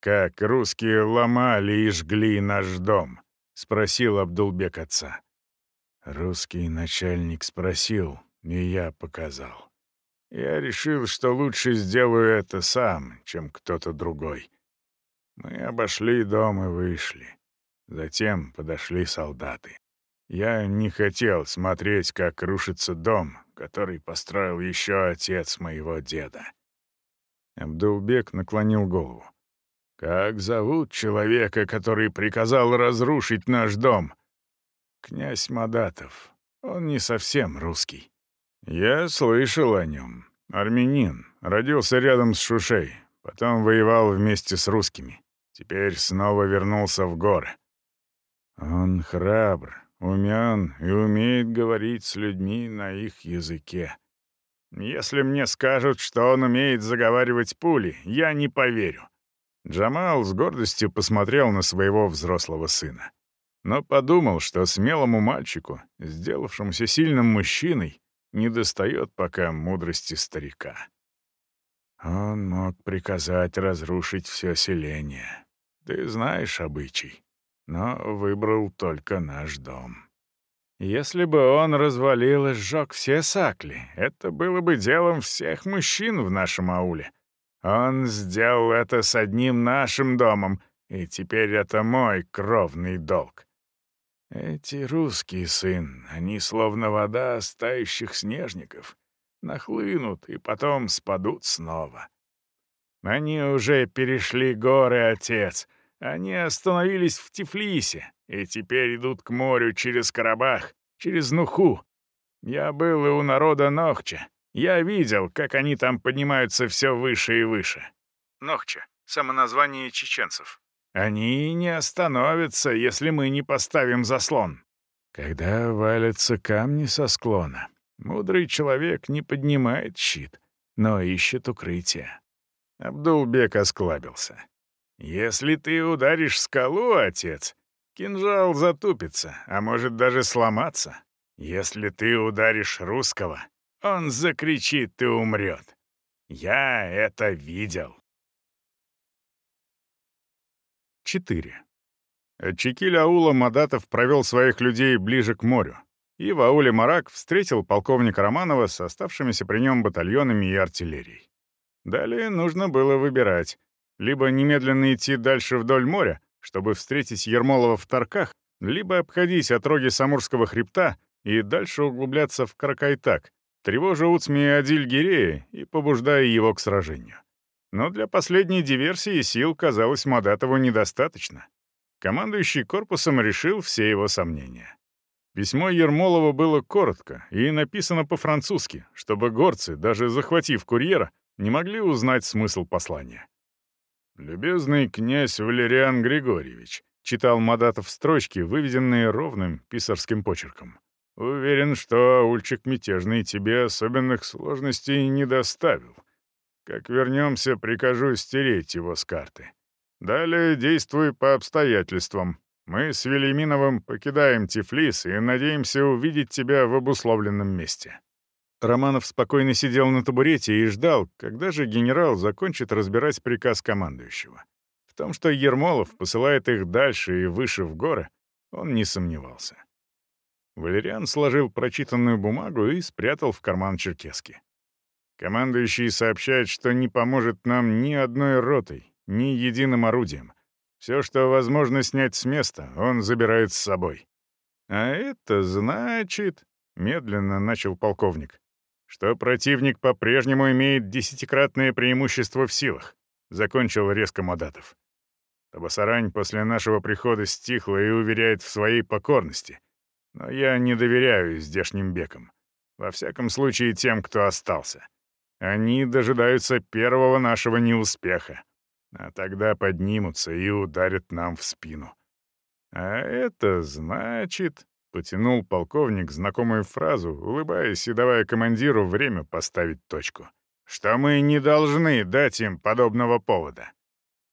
«Как русские ломали и жгли наш дом?» — спросил Абдулбек отца. Русский начальник спросил, и я показал. Я решил, что лучше сделаю это сам, чем кто-то другой. Мы обошли дом и вышли. Затем подошли солдаты. Я не хотел смотреть, как рушится дом, который построил еще отец моего деда. Абдулбек наклонил голову. «Как зовут человека, который приказал разрушить наш дом?» «Князь Мадатов. Он не совсем русский». «Я слышал о нем. Армянин. Родился рядом с Шушей. Потом воевал вместе с русскими. Теперь снова вернулся в горы. Он храбр, умен и умеет говорить с людьми на их языке. Если мне скажут, что он умеет заговаривать пули, я не поверю». Джамал с гордостью посмотрел на своего взрослого сына. Но подумал, что смелому мальчику, сделавшемуся сильным мужчиной, недостает пока мудрости старика. Он мог приказать разрушить все селение. Ты знаешь обычай, но выбрал только наш дом. Если бы он развалил и сжег все сакли, это было бы делом всех мужчин в нашем ауле. Он сделал это с одним нашим домом, и теперь это мой кровный долг. Эти русские, сын, они словно вода стающих снежников. Нахлынут и потом спадут снова. Они уже перешли горы, отец. Они остановились в Тифлисе и теперь идут к морю через Карабах, через Нуху. Я был и у народа Нохча. Я видел, как они там поднимаются все выше и выше. Нохча — самоназвание чеченцев. Они не остановятся, если мы не поставим заслон. Когда валятся камни со склона, мудрый человек не поднимает щит, но ищет укрытие. Абдулбек осклабился. «Если ты ударишь скалу, отец, кинжал затупится, а может даже сломаться. Если ты ударишь русского, он закричит и умрет. Я это видел». 4. От Чекиля-аула Мадатов провел своих людей ближе к морю, и в ауле Марак встретил полковника Романова с оставшимися при нем батальонами и артиллерией. Далее нужно было выбирать. Либо немедленно идти дальше вдоль моря, чтобы встретить Ермолова в Тарках, либо обходить отроги Самурского хребта и дальше углубляться в Каракайтак, тревожа Уцми и Адиль-Гирея и побуждая его к сражению. Но для последней диверсии сил, казалось, Мадатову недостаточно. Командующий корпусом решил все его сомнения. Письмо Ермолова было коротко и написано по-французски, чтобы горцы, даже захватив курьера, не могли узнать смысл послания. «Любезный князь Валериан Григорьевич», — читал Мадатов строчки, выведенные ровным писарским почерком. «Уверен, что аульчик мятежный тебе особенных сложностей не доставил. Как вернемся, прикажу стереть его с карты. Далее действуй по обстоятельствам. Мы с Велиминовым покидаем Тифлис и надеемся увидеть тебя в обусловленном месте». Романов спокойно сидел на табурете и ждал, когда же генерал закончит разбирать приказ командующего. В том, что Ермолов посылает их дальше и выше в горы, он не сомневался. Валериан сложил прочитанную бумагу и спрятал в карман черкески. Командующий сообщает, что не поможет нам ни одной ротой, ни единым орудием. Все, что возможно снять с места, он забирает с собой. «А это значит...» — медленно начал полковник что противник по-прежнему имеет десятикратное преимущество в силах», — закончил резко Мадатов. Табасарань после нашего прихода стихла и уверяет в своей покорности. Но я не доверяю здешним бекам. Во всяком случае, тем, кто остался. Они дожидаются первого нашего неуспеха. А тогда поднимутся и ударят нам в спину. А это значит... Потянул полковник знакомую фразу, улыбаясь и давая командиру время поставить точку. «Что мы не должны дать им подобного повода.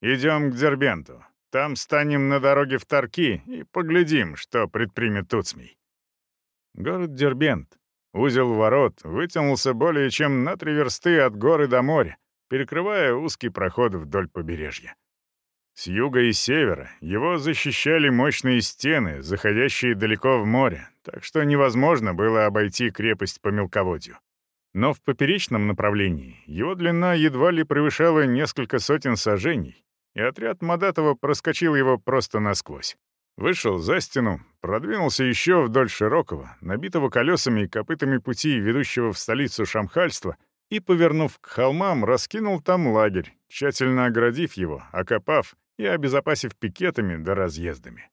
Идем к Дербенту. Там станем на дороге в Тарки и поглядим, что предпримет Уцмий». Город Дербент, узел ворот, вытянулся более чем на три версты от горы до моря, перекрывая узкий проход вдоль побережья. С юга и севера его защищали мощные стены, заходящие далеко в море, так что невозможно было обойти крепость по мелководью. Но в поперечном направлении его длина едва ли превышала несколько сотен сажений, и отряд Мадатова проскочил его просто насквозь. Вышел за стену, продвинулся еще вдоль широкого, набитого колесами и копытами пути, ведущего в столицу Шамхальства, и, повернув к холмам, раскинул там лагерь, тщательно оградив его, окопав и обезопасив пикетами да разъездами.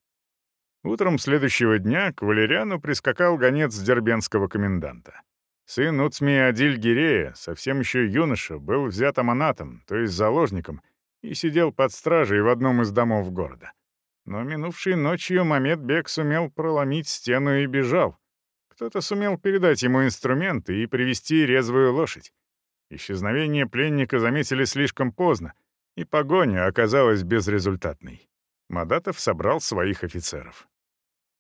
Утром следующего дня к Валериану прискакал гонец дербенского коменданта. Сын Уцми Адиль Гирея, совсем еще юноша, был взят аманатом, то есть заложником, и сидел под стражей в одном из домов города. Но минувшей ночью Мамед Бек сумел проломить стену и бежал. Кто-то сумел передать ему инструменты и привести резвую лошадь. Исчезновение пленника заметили слишком поздно, и погоня оказалась безрезультатной. Мадатов собрал своих офицеров.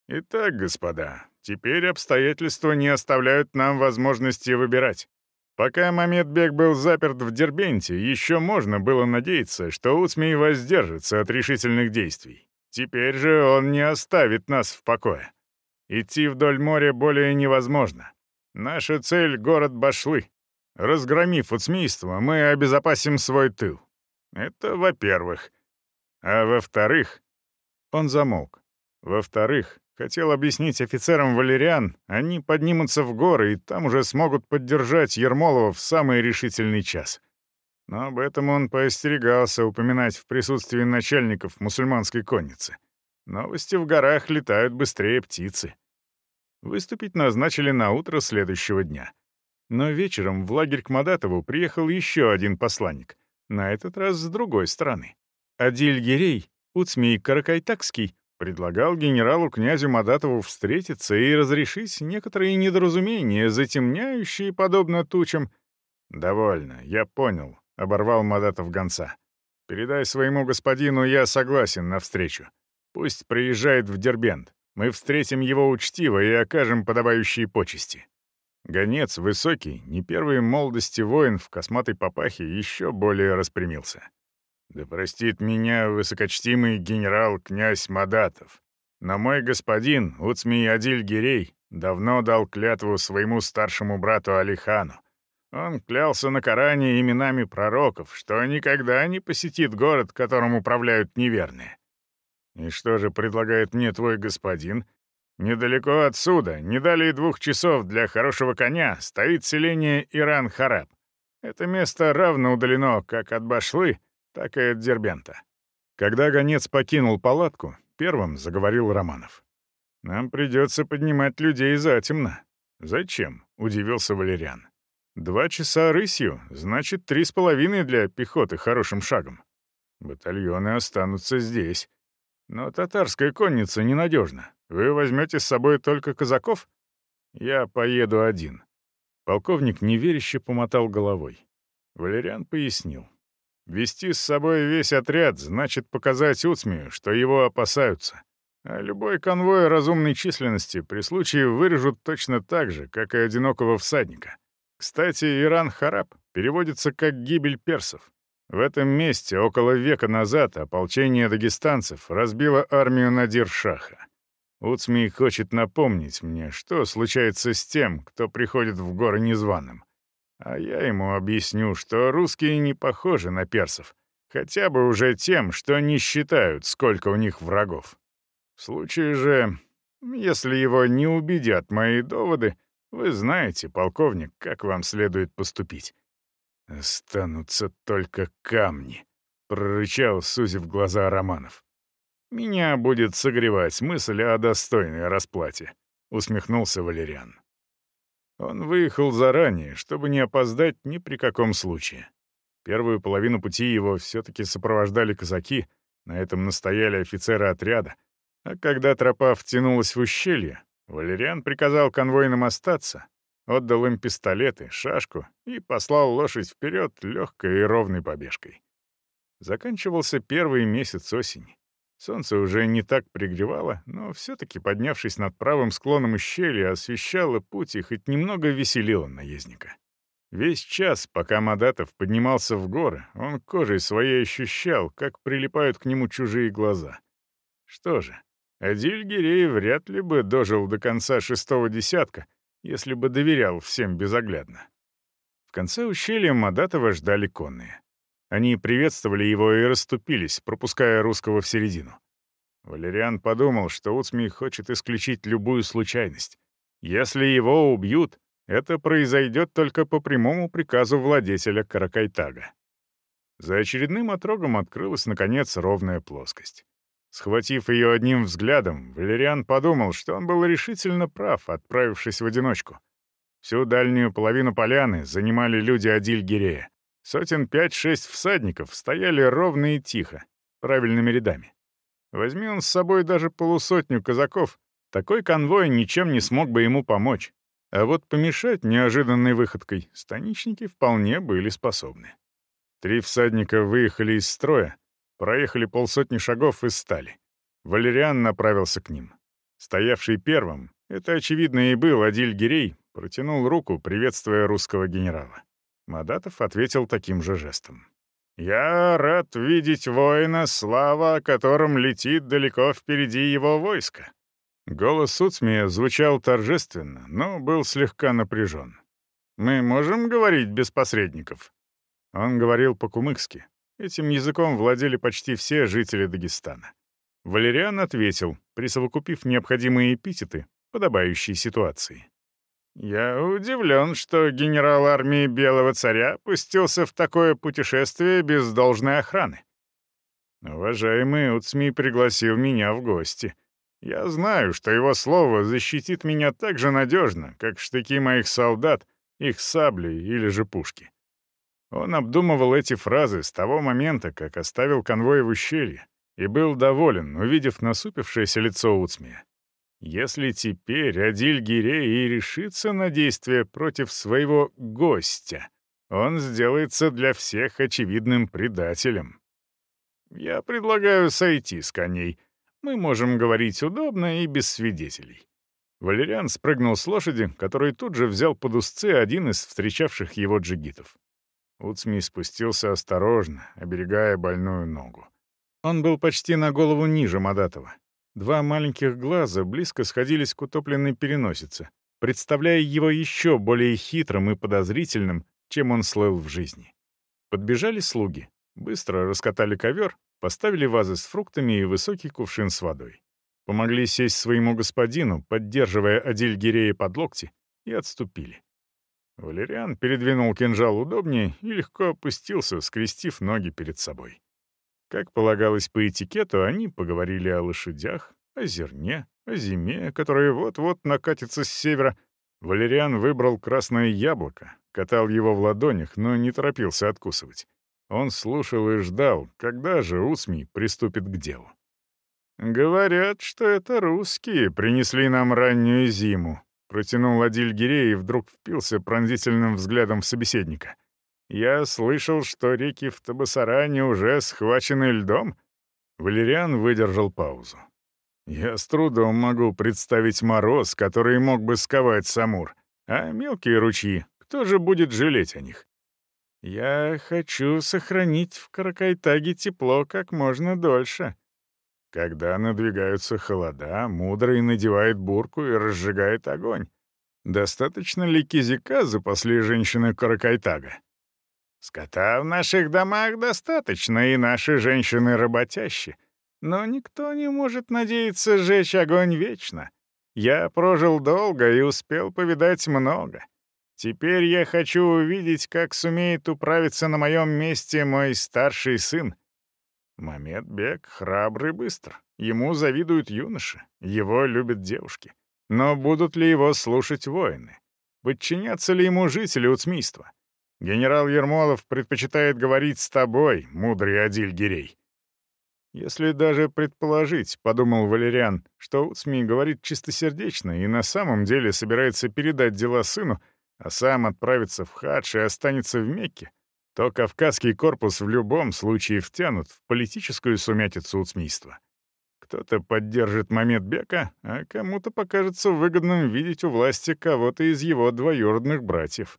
«Итак, господа, теперь обстоятельства не оставляют нам возможности выбирать. Пока Мамедбек был заперт в Дербенте, еще можно было надеяться, что Уцмей воздержится от решительных действий. Теперь же он не оставит нас в покое. Идти вдоль моря более невозможно. Наша цель — город Башлы. Разгромив уцмийство, мы обезопасим свой тыл. Это во-первых. А во-вторых... Он замолк. Во-вторых, хотел объяснить офицерам валериан, они поднимутся в горы и там уже смогут поддержать Ермолова в самый решительный час. Но об этом он поостерегался упоминать в присутствии начальников мусульманской конницы. Новости в горах летают быстрее птицы. Выступить назначили на утро следующего дня. Но вечером в лагерь к Мадатову приехал еще один посланник — на этот раз с другой стороны. Адиль Гирей, Уцмий Каракайтакский, предлагал генералу-князю Мадатову встретиться и разрешить некоторые недоразумения, затемняющие, подобно тучам. «Довольно, я понял», — оборвал Мадатов гонца. «Передай своему господину, я согласен на встречу. Пусть приезжает в Дербент. Мы встретим его учтиво и окажем подобающие почести». Гонец, высокий, не первой молодости воин в косматой папахе, еще более распрямился. «Да простит меня высокочтимый генерал-князь Мадатов. Но мой господин, Уцмий Адиль Гирей, давно дал клятву своему старшему брату Алихану. Он клялся на Коране именами пророков, что никогда не посетит город, которым управляют неверные. И что же предлагает мне твой господин?» Недалеко отсюда, не далее двух часов для хорошего коня, стоит селение Иран-Хараб. Это место равно удалено как от Башлы, так и от Дербента. Когда гонец покинул палатку, первым заговорил Романов. «Нам придется поднимать людей затемно». «Зачем?» — удивился Валериан. «Два часа рысью, значит, три с половиной для пехоты хорошим шагом. Батальоны останутся здесь. Но татарская конница ненадежна. Вы возьмете с собой только казаков? Я поеду один». Полковник неверяще помотал головой. Валериан пояснил. «Вести с собой весь отряд значит показать Уцмию, что его опасаются. А любой конвой разумной численности при случае вырежут точно так же, как и одинокого всадника. Кстати, Иран-Хараб переводится как «гибель персов». В этом месте около века назад ополчение дагестанцев разбило армию Надир-Шаха. Уцмий хочет напомнить мне, что случается с тем, кто приходит в горы незваным. А я ему объясню, что русские не похожи на персов, хотя бы уже тем, что не считают, сколько у них врагов. В случае же, если его не убедят мои доводы, Вы знаете, полковник, как вам следует поступить. «Останутся только камни», — прорычал, сузив глаза Романов. «Меня будет согревать мысль о достойной расплате», — усмехнулся Валериан. Он выехал заранее, чтобы не опоздать ни при каком случае. Первую половину пути его все-таки сопровождали казаки, на этом настояли офицеры отряда. А когда тропа втянулась в ущелье, Валериан приказал конвойным остаться, отдал им пистолеты, шашку и послал лошадь вперед легкой и ровной побежкой. Заканчивался первый месяц осени. Солнце уже не так пригревало, но все-таки, поднявшись над правым склоном ущелья, освещало путь и хоть немного веселило наездника. Весь час, пока Мадатов поднимался в горы, он кожей своей ощущал, как прилипают к нему чужие глаза. Что же, Адиль Гирей вряд ли бы дожил до конца шестого десятка, если бы доверял всем безоглядно. В конце ущелья Мадатова ждали конные. Они приветствовали его и расступились, пропуская русского в середину. Валериан подумал, что Уцми хочет исключить любую случайность. Если его убьют, это произойдет только по прямому приказу владетеля Каракайтага. За очередным отрогом открылась, наконец, ровная плоскость. Схватив ее одним взглядом, Валериан подумал, что он был решительно прав, отправившись в одиночку. Всю дальнюю половину поляны занимали люди Адиль-Гирея. Сотен пять-шесть всадников стояли ровно и тихо, правильными рядами. Возьми он с собой даже полусотню казаков, такой конвой ничем не смог бы ему помочь. А вот помешать неожиданной выходкой станичники вполне были способны. Три всадника выехали из строя, проехали полсотни шагов и стали. Валериан направился к ним. Стоявший первым, это очевидно и был Адиль Гирей, протянул руку, приветствуя русского генерала. Мадатов ответил таким же жестом. «Я рад видеть воина, слава о котором летит далеко впереди его войска». Голос Уцмия звучал торжественно, но был слегка напряжен. «Мы можем говорить без посредников?» Он говорил по-кумыкски. Этим языком владели почти все жители Дагестана. Валериан ответил, присовокупив необходимые эпитеты, подобающие ситуации. «Я удивлен, что генерал армии Белого Царя пустился в такое путешествие без должной охраны. Уважаемый Уцми пригласил меня в гости. Я знаю, что его слово защитит меня так же надежно, как штыки моих солдат, их сабли или же пушки». Он обдумывал эти фразы с того момента, как оставил конвой в ущелье, и был доволен, увидев насупившееся лицо Уцмия. Если теперь Адиль Гирей и решится на действие против своего гостя, он сделается для всех очевидным предателем. Я предлагаю сойти с коней. Мы можем говорить удобно и без свидетелей. Валериан спрыгнул с лошади, который тут же взял под узцы один из встречавших его джигитов. Уцми спустился осторожно, оберегая больную ногу. Он был почти на голову ниже Мадатова, Два маленьких глаза близко сходились к утопленной переносице, представляя его еще более хитрым и подозрительным, чем он слыл в жизни. Подбежали слуги, быстро раскатали ковер, поставили вазы с фруктами и высокий кувшин с водой. Помогли сесть своему господину, поддерживая Адильгирея под локти, и отступили. Валериан передвинул кинжал удобнее и легко опустился, скрестив ноги перед собой. Как полагалось по этикету, они поговорили о лошадях, о зерне, о зиме, которая вот-вот накатится с севера. Валериан выбрал красное яблоко, катал его в ладонях, но не торопился откусывать. Он слушал и ждал, когда же Усми приступит к делу. «Говорят, что это русские принесли нам раннюю зиму», — протянул Адиль Гирей и вдруг впился пронзительным взглядом в собеседника — я слышал, что реки в Табасаране уже схвачены льдом?» Валериан выдержал паузу. «Я с трудом могу представить мороз, который мог бы сковать Самур. А мелкие ручьи, кто же будет жалеть о них?» «Я хочу сохранить в Каракайтаге тепло как можно дольше». Когда надвигаются холода, мудрый надевает бурку и разжигает огонь. Достаточно ли кизика запасли женщины Каракайтага? Скота в наших домах достаточно, и наши женщины работящие. Но никто не может надеяться сжечь огонь вечно. Я прожил долго и успел повидать много. Теперь я хочу увидеть, как сумеет управиться на моем месте мой старший сын. Мамед-бек храбрый быстр. Ему завидуют юноши, его любят девушки. Но будут ли его слушать воины? Подчинятся ли ему жители уцмийства? Генерал Ермолов предпочитает говорить с тобой, мудрый Адиль Гирей. Если даже предположить, — подумал Валериан, — что Уцми говорит чистосердечно и на самом деле собирается передать дела сыну, а сам отправится в хадж и останется в Мекке, то Кавказский корпус в любом случае втянут в политическую сумятицу уцмийства. Кто-то поддержит Мамедбека, а кому-то покажется выгодным видеть у власти кого-то из его двоюродных братьев.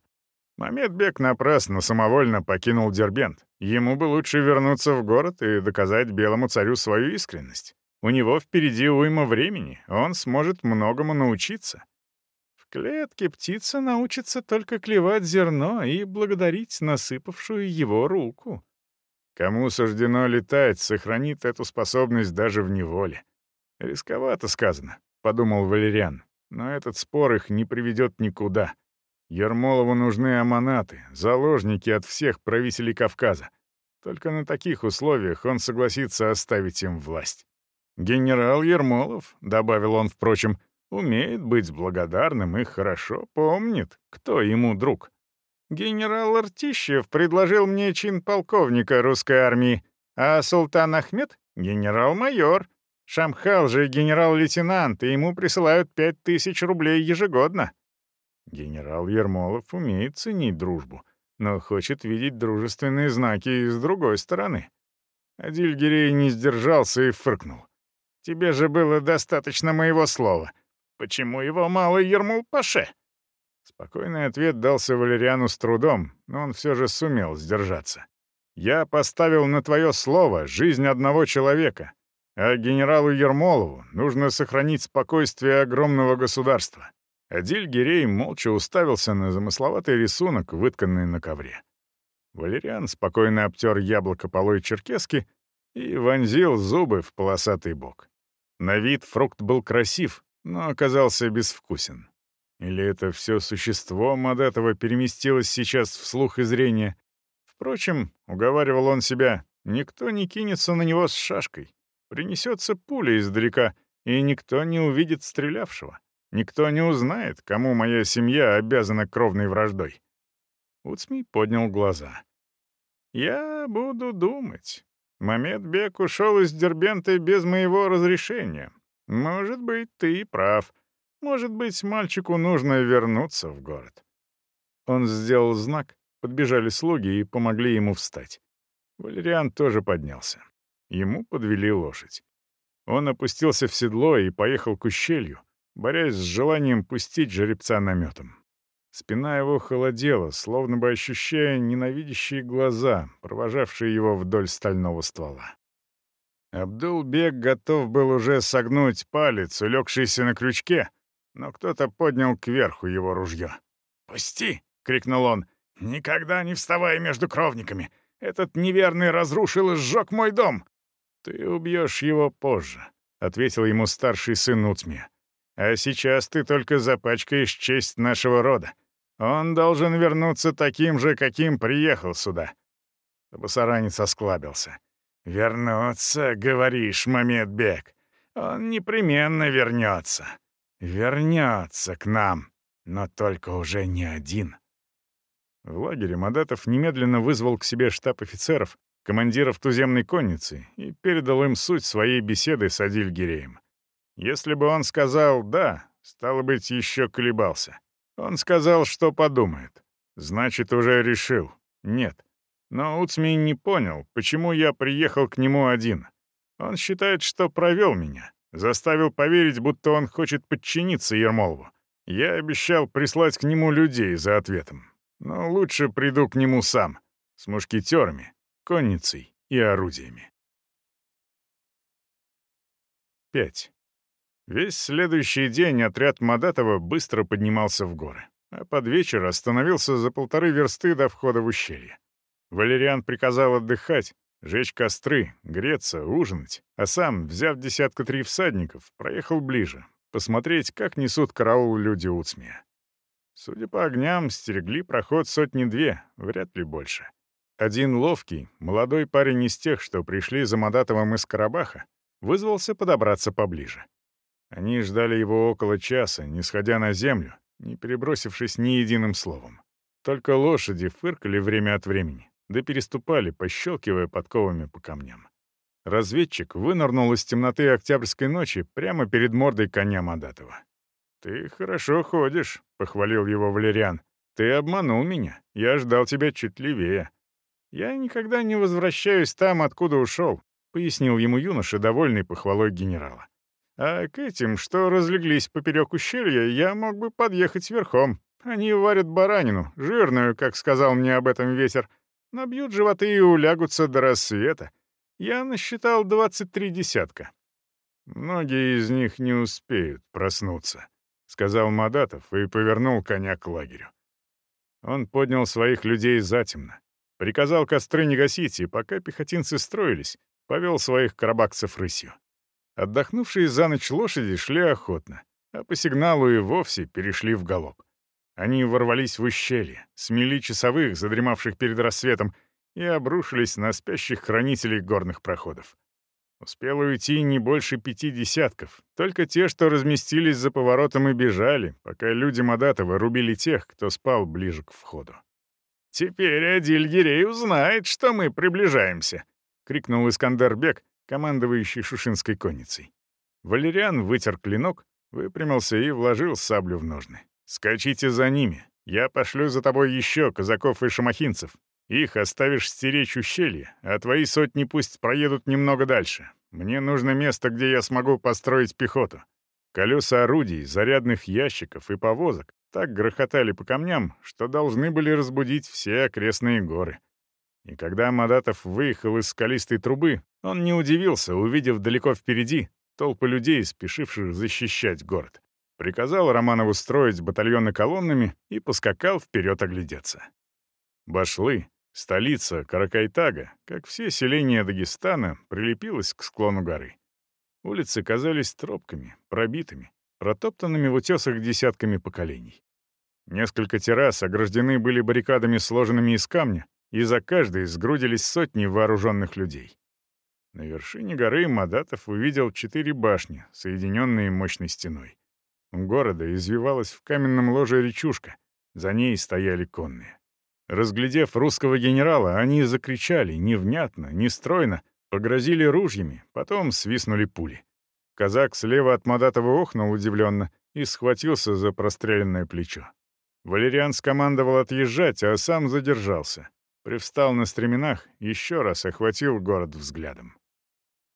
Мамедбек напрасно самовольно покинул Дербент. Ему бы лучше вернуться в город и доказать белому царю свою искренность. У него впереди уйма времени, он сможет многому научиться. Клетке птица научится только клевать зерно и благодарить насыпавшую его руку. Кому суждено летать, сохранит эту способность даже в неволе. Рисковато сказано, — подумал Валериан, но этот спор их не приведет никуда. Ермолову нужны аманаты, заложники от всех правителей Кавказа. Только на таких условиях он согласится оставить им власть. «Генерал Ермолов», — добавил он, впрочем, — «умеет быть благодарным и хорошо помнит, кто ему друг». Генерал Артищев предложил мне чин полковника русской армии, а султан Ахмед — генерал-майор. Шамхал же генерал-лейтенант, и ему присылают пять тысяч рублей ежегодно. Генерал Ермолов умеет ценить дружбу, но хочет видеть дружественные знаки и с другой стороны. Адиль Гирей не сдержался и фыркнул. «Тебе же было достаточно моего слова. Почему его мало Ермул-Паше?» Спокойный ответ дался Валериану с трудом, но он все же сумел сдержаться. «Я поставил на твое слово жизнь одного человека, а генералу Ермолову нужно сохранить спокойствие огромного государства». Адиль Гирей молча уставился на замысловатый рисунок, вытканный на ковре. Валериан спокойно обтер яблоко полой черкески и вонзил зубы в полосатый бок. На вид фрукт был красив, но оказался безвкусен. Или это все существо Мадатова переместилось сейчас в слух и зрение? Впрочем, уговаривал он себя, никто не кинется на него с шашкой. Принесется пуля издалека, и никто не увидит стрелявшего. Никто не узнает, кому моя семья обязана кровной враждой. Уцми поднял глаза. «Я буду думать. Мамед Бек ушел из Дербента без моего разрешения. Может быть, ты и прав. Может быть, мальчику нужно вернуться в город». Он сделал знак, подбежали слуги и помогли ему встать. Валериан тоже поднялся. Ему подвели лошадь. Он опустился в седло и поехал к ущелью, борясь с желанием пустить жеребца наметом. Спина его холодела, словно бы ощущая ненавидящие глаза, провожавшие его вдоль стального ствола. Абдул-бег готов был уже согнуть палец, улегшийся на крючке, но кто-то поднял кверху его ружье. «Пусти!» — крикнул он. «Никогда не вставай между кровниками! Этот неверный разрушил и сжег мой дом!» «Ты убьешь его позже», — ответил ему старший сын Уцмия. «А сейчас ты только запачкаешь честь нашего рода. Он должен вернуться таким же, каким приехал сюда». Басаранец осклабился. «Вернуться, говоришь, Мамедбек? Он непременно вернется. Вернется к нам, но только уже не один. В лагере Мадатов немедленно вызвал к себе штаб офицеров, командиров туземной конницы, и передал им суть своей беседы с Адильгиреем. Если бы он сказал «да», стало быть, еще колебался. Он сказал, что подумает. Значит, уже решил. Нет. Но Уцмей не понял, почему я приехал к нему один. Он считает, что провел меня, Заставил поверить, будто он хочет подчиниться Ермолову. Я обещал прислать к нему людей за ответом. Но лучше приду к нему сам, с мушкетерами, конницей и орудиями. 5. Весь следующий день отряд Мадатова быстро поднимался в горы, а под вечер остановился за полторы версты до входа в ущелье. Валериан приказал отдыхать, жечь костры, греться, ужинать, а сам, взяв десятка три всадников, проехал ближе, посмотреть, как несут караул люди Уцмия. Судя по огням, стерегли проход сотни-две, вряд ли больше. Один ловкий, молодой парень из тех, что пришли за Мадатовым из Карабаха, вызвался подобраться поближе. Они ждали его около часа, не сходя на землю, не перебросившись ни единым словом. Только лошади фыркали время от времени, да переступали, пощелкивая подковами по камням. Разведчик вынырнул из темноты октябрьской ночи прямо перед мордой коня Мадатова. «Ты хорошо ходишь», — похвалил его Валериан. «Ты обманул меня. Я ждал тебя чуть левее». «Я никогда не возвращаюсь там, откуда ушел», — пояснил ему юноша, довольный похвалой генерала. «А к этим, что разлеглись поперек ущелья, я мог бы подъехать верхом. Они варят баранину, жирную, как сказал мне об этом ветер. Набьют животы и улягутся до рассвета. Я насчитал 23 десятка. Многие из них не успеют проснуться, сказал Мадатов и повернул коня к лагерю. Он поднял своих людей затемно, приказал костры не гасить, и пока пехотинцы строились, повел своих карабакцев рысью. Отдохнувшие за ночь лошади шли охотно, а по сигналу и вовсе перешли в галоп. Они ворвались в ущелье, смели часовых, задремавших перед рассветом, и обрушились на спящих хранителей горных проходов. Успело уйти не больше пяти десятков, только те, что разместились за поворотом и бежали, пока люди Мадатова рубили тех, кто спал ближе к входу. «Теперь Адиль Гирей узнает, что мы приближаемся!» — крикнул Искандер Бек, командующий шушинской конницей. Валериан вытер клинок, выпрямился и вложил саблю в ножны. «Скачите за ними. Я пошлю за тобой еще казаков и шамахинцев. Их оставишь стеречь ущелье, а твои сотни пусть проедут немного дальше. Мне нужно место, где я смогу построить пехоту. Колеса орудий, зарядных ящиков и повозок так грохотали по камням, что должны были разбудить все окрестные горы. И когда Мадатов выехал из скалистой трубы, он не удивился, увидев далеко впереди толпы людей, спешивших защищать город приказал Романову строить батальоны колоннами и поскакал вперед оглядеться. Башлы, столица Каракайтага, как все селения Дагестана, прилепилась к склону горы. Улицы казались тропками, пробитыми, протоптанными в утесах десятками поколений. Несколько террас ограждены были баррикадами, сложенными из камня, и за каждой сгрудились сотни вооруженных людей. На вершине горы Мадатов увидел четыре башни, соединенные мощной стеной. Города извивалась в каменном ложе речушка, за ней стояли конные. Разглядев русского генерала, они закричали невнятно, нестройно, погрозили ружьями, потом свистнули пули. Казак слева от Мадатова охнул удивленно и схватился за простреленное плечо. Валериан скомандовал отъезжать, а сам задержался. Привстал на стременах, еще раз охватил город взглядом.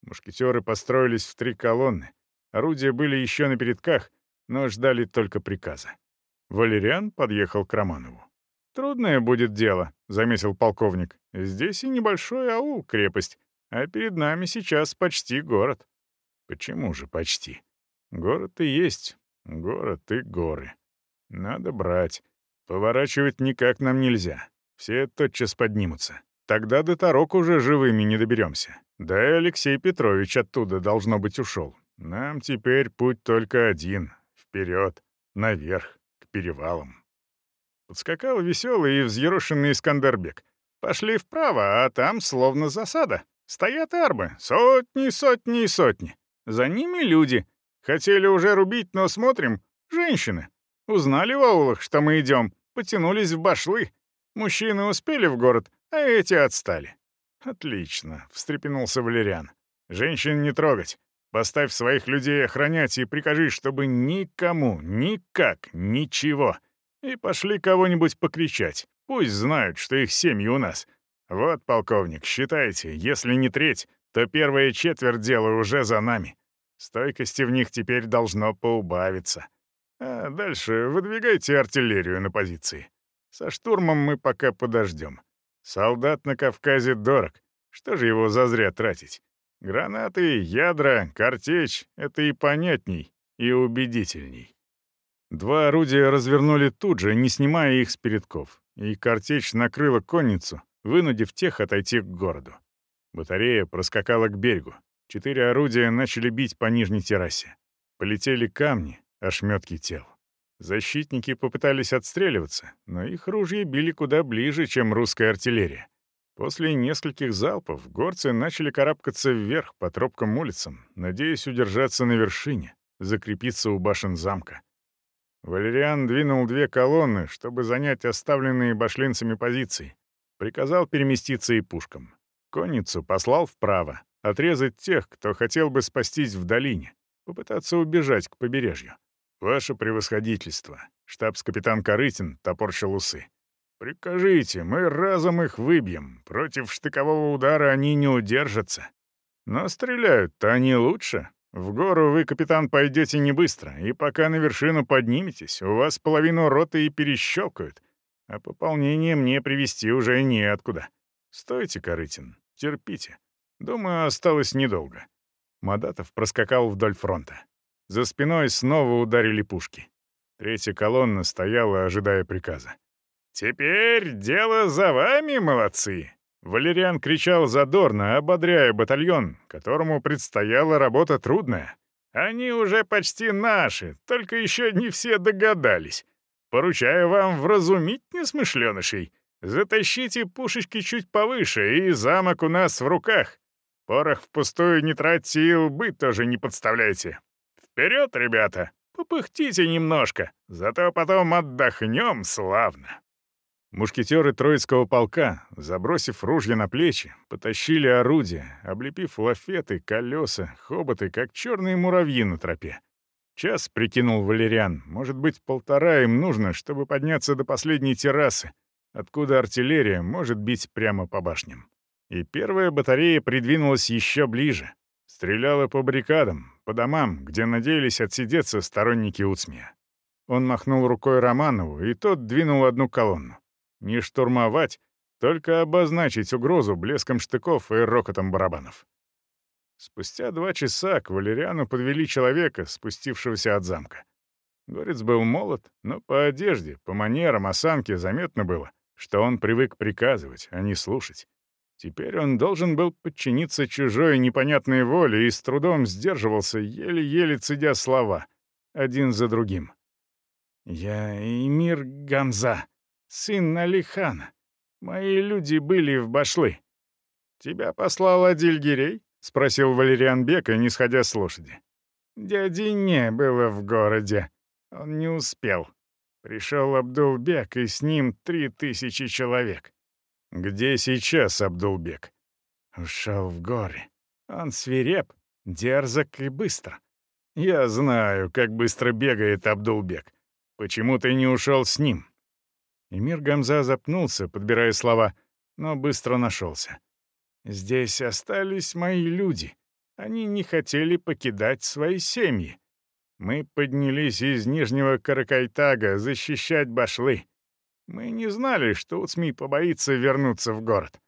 Мушкетеры построились в три колонны. Орудия были еще на передках, но ждали только приказа. Валериан подъехал к Романову. «Трудное будет дело», — заметил полковник. «Здесь и небольшой аул, крепость, а перед нами сейчас почти город». «Почему же почти? Город и есть, город и горы. Надо брать. Поворачивать никак нам нельзя. Все тотчас поднимутся. Тогда до Тарок уже живыми не доберемся. Да и Алексей Петрович оттуда, должно быть, ушел. Нам теперь путь только один Вперед, наверх, к перевалам. Подскакал веселый и взъерошенный Искандербек. Пошли вправо, а там словно засада. Стоят арбы, сотни, сотни и сотни. За ними люди. Хотели уже рубить, но смотрим — женщины. Узнали в аулах, что мы идем, потянулись в башлы. Мужчины успели в город, а эти отстали. «Отлично», — встрепенулся Валериан. «Женщин не трогать. Поставь своих людей охранять и прикажи, чтобы никому, никак, ничего. И пошли кого-нибудь покричать. Пусть знают, что их семьи у нас. Вот, полковник, считайте, если не треть, то первая четверть дела уже за нами. Стойкости в них теперь должно поубавиться. А дальше выдвигайте артиллерию на позиции. Со штурмом мы пока подождем. Солдат на Кавказе дорог. Что же его зазря тратить? Гранаты, ядра, картечь — это и понятней, и убедительней. Два орудия развернули тут же, не снимая их с передков, и картечь накрыла конницу, вынудив тех отойти к городу. Батарея проскакала к берегу. Четыре орудия начали бить по нижней террасе. Полетели камни, ошметки тел. Защитники попытались отстреливаться, но их ружья били куда ближе, чем русская артиллерия. После нескольких залпов горцы начали карабкаться вверх по тропкам улицам, надеясь удержаться на вершине, закрепиться у башен замка. Валериан двинул две колонны, чтобы занять оставленные башлинцами позиции. Приказал переместиться и пушкам. Конницу послал вправо, отрезать тех, кто хотел бы спастись в долине, попытаться убежать к побережью. «Ваше превосходительство», — штабс-капитан Корытин топорщил усы. Прикажите, мы разом их выбьем. Против штыкового удара они не удержатся. Но стреляют-то они лучше. В гору вы, капитан, пойдете не быстро, и пока на вершину подниметесь, у вас половину роты и перещелкают. А пополнение мне привести уже неоткуда. Стойте, Корытин, терпите. Думаю, осталось недолго. Мадатов проскакал вдоль фронта. За спиной снова ударили пушки. Третья колонна стояла, ожидая приказа. «Теперь дело за вами, молодцы!» Валериан кричал задорно, ободряя батальон, которому предстояла работа трудная. «Они уже почти наши, только еще не все догадались. Поручаю вам вразумить несмышленышей. Затащите пушечки чуть повыше, и замок у нас в руках. Порох впустую не тратьте и лбы тоже не подставляйте. Вперед, ребята, попыхтите немножко, зато потом отдохнем славно». Мушкетеры Троицкого полка, забросив ружья на плечи, потащили орудия, облепив лафеты, колеса, хоботы, как черные муравьи на тропе. Час, прикинул Валериан, может быть, полтора им нужно, чтобы подняться до последней террасы, откуда артиллерия может бить прямо по башням. И первая батарея придвинулась еще ближе. Стреляла по баррикадам, по домам, где надеялись отсидеться сторонники Уцмия. Он махнул рукой Романову, и тот двинул одну колонну. Не штурмовать, только обозначить угрозу блеском штыков и рокотом барабанов. Спустя два часа к Валериану подвели человека, спустившегося от замка. Горец был молод, но по одежде, по манерам, осанке заметно было, что он привык приказывать, а не слушать. Теперь он должен был подчиниться чужой непонятной воле и с трудом сдерживался, еле-еле цедя слова, один за другим. «Я Эмир Гамза», сын Алихана. Мои люди были в Башлы. Тебя послал Адильгирей? спросил Валериан Бека, не сходя с лошади. Дяди не было в городе. Он не успел. Пришел Абдулбек, и с ним три тысячи человек. Где сейчас Абдулбек? Ушел в горы. Он свиреп, дерзок и быстро. Я знаю, как быстро бегает Абдулбек. Почему ты не ушел с ним? Эмир Гамза запнулся, подбирая слова, но быстро нашелся. «Здесь остались мои люди. Они не хотели покидать свои семьи. Мы поднялись из Нижнего Каракайтага защищать башлы. Мы не знали, что Уцми побоится вернуться в город.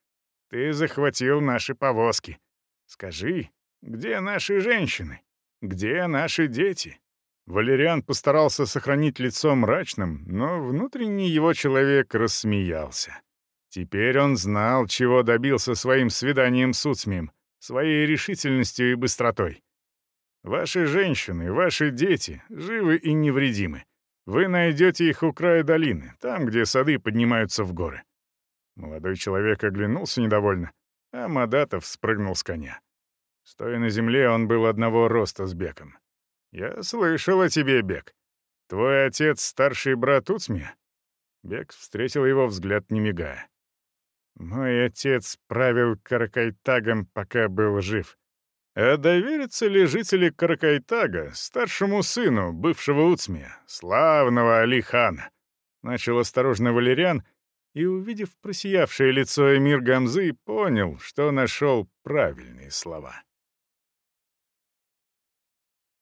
Ты захватил наши повозки. Скажи, где наши женщины? Где наши дети?» Валериан постарался сохранить лицо мрачным, но внутренний его человек рассмеялся. Теперь он знал, чего добился своим свиданием с Уцмием, своей решительностью и быстротой. Ваши женщины, ваши дети живы и невредимы. Вы найдете их у края долины, там, где сады поднимаются в горы. Молодой человек оглянулся недовольно, а Мадатов спрыгнул с коня. Стоя на земле, он был одного роста с Беком. «Я слышал о тебе, Бек. Твой отец — старший брат Уцми?» Бек встретил его взгляд, не мигая. «Мой отец правил Каракайтагом, пока был жив. А доверятся ли жители Каракайтага старшему сыну бывшего Уцмия, славного Алихана?» Начал осторожно Валериан и, увидев просиявшее лицо Эмир Гамзы, понял, что нашел правильные слова.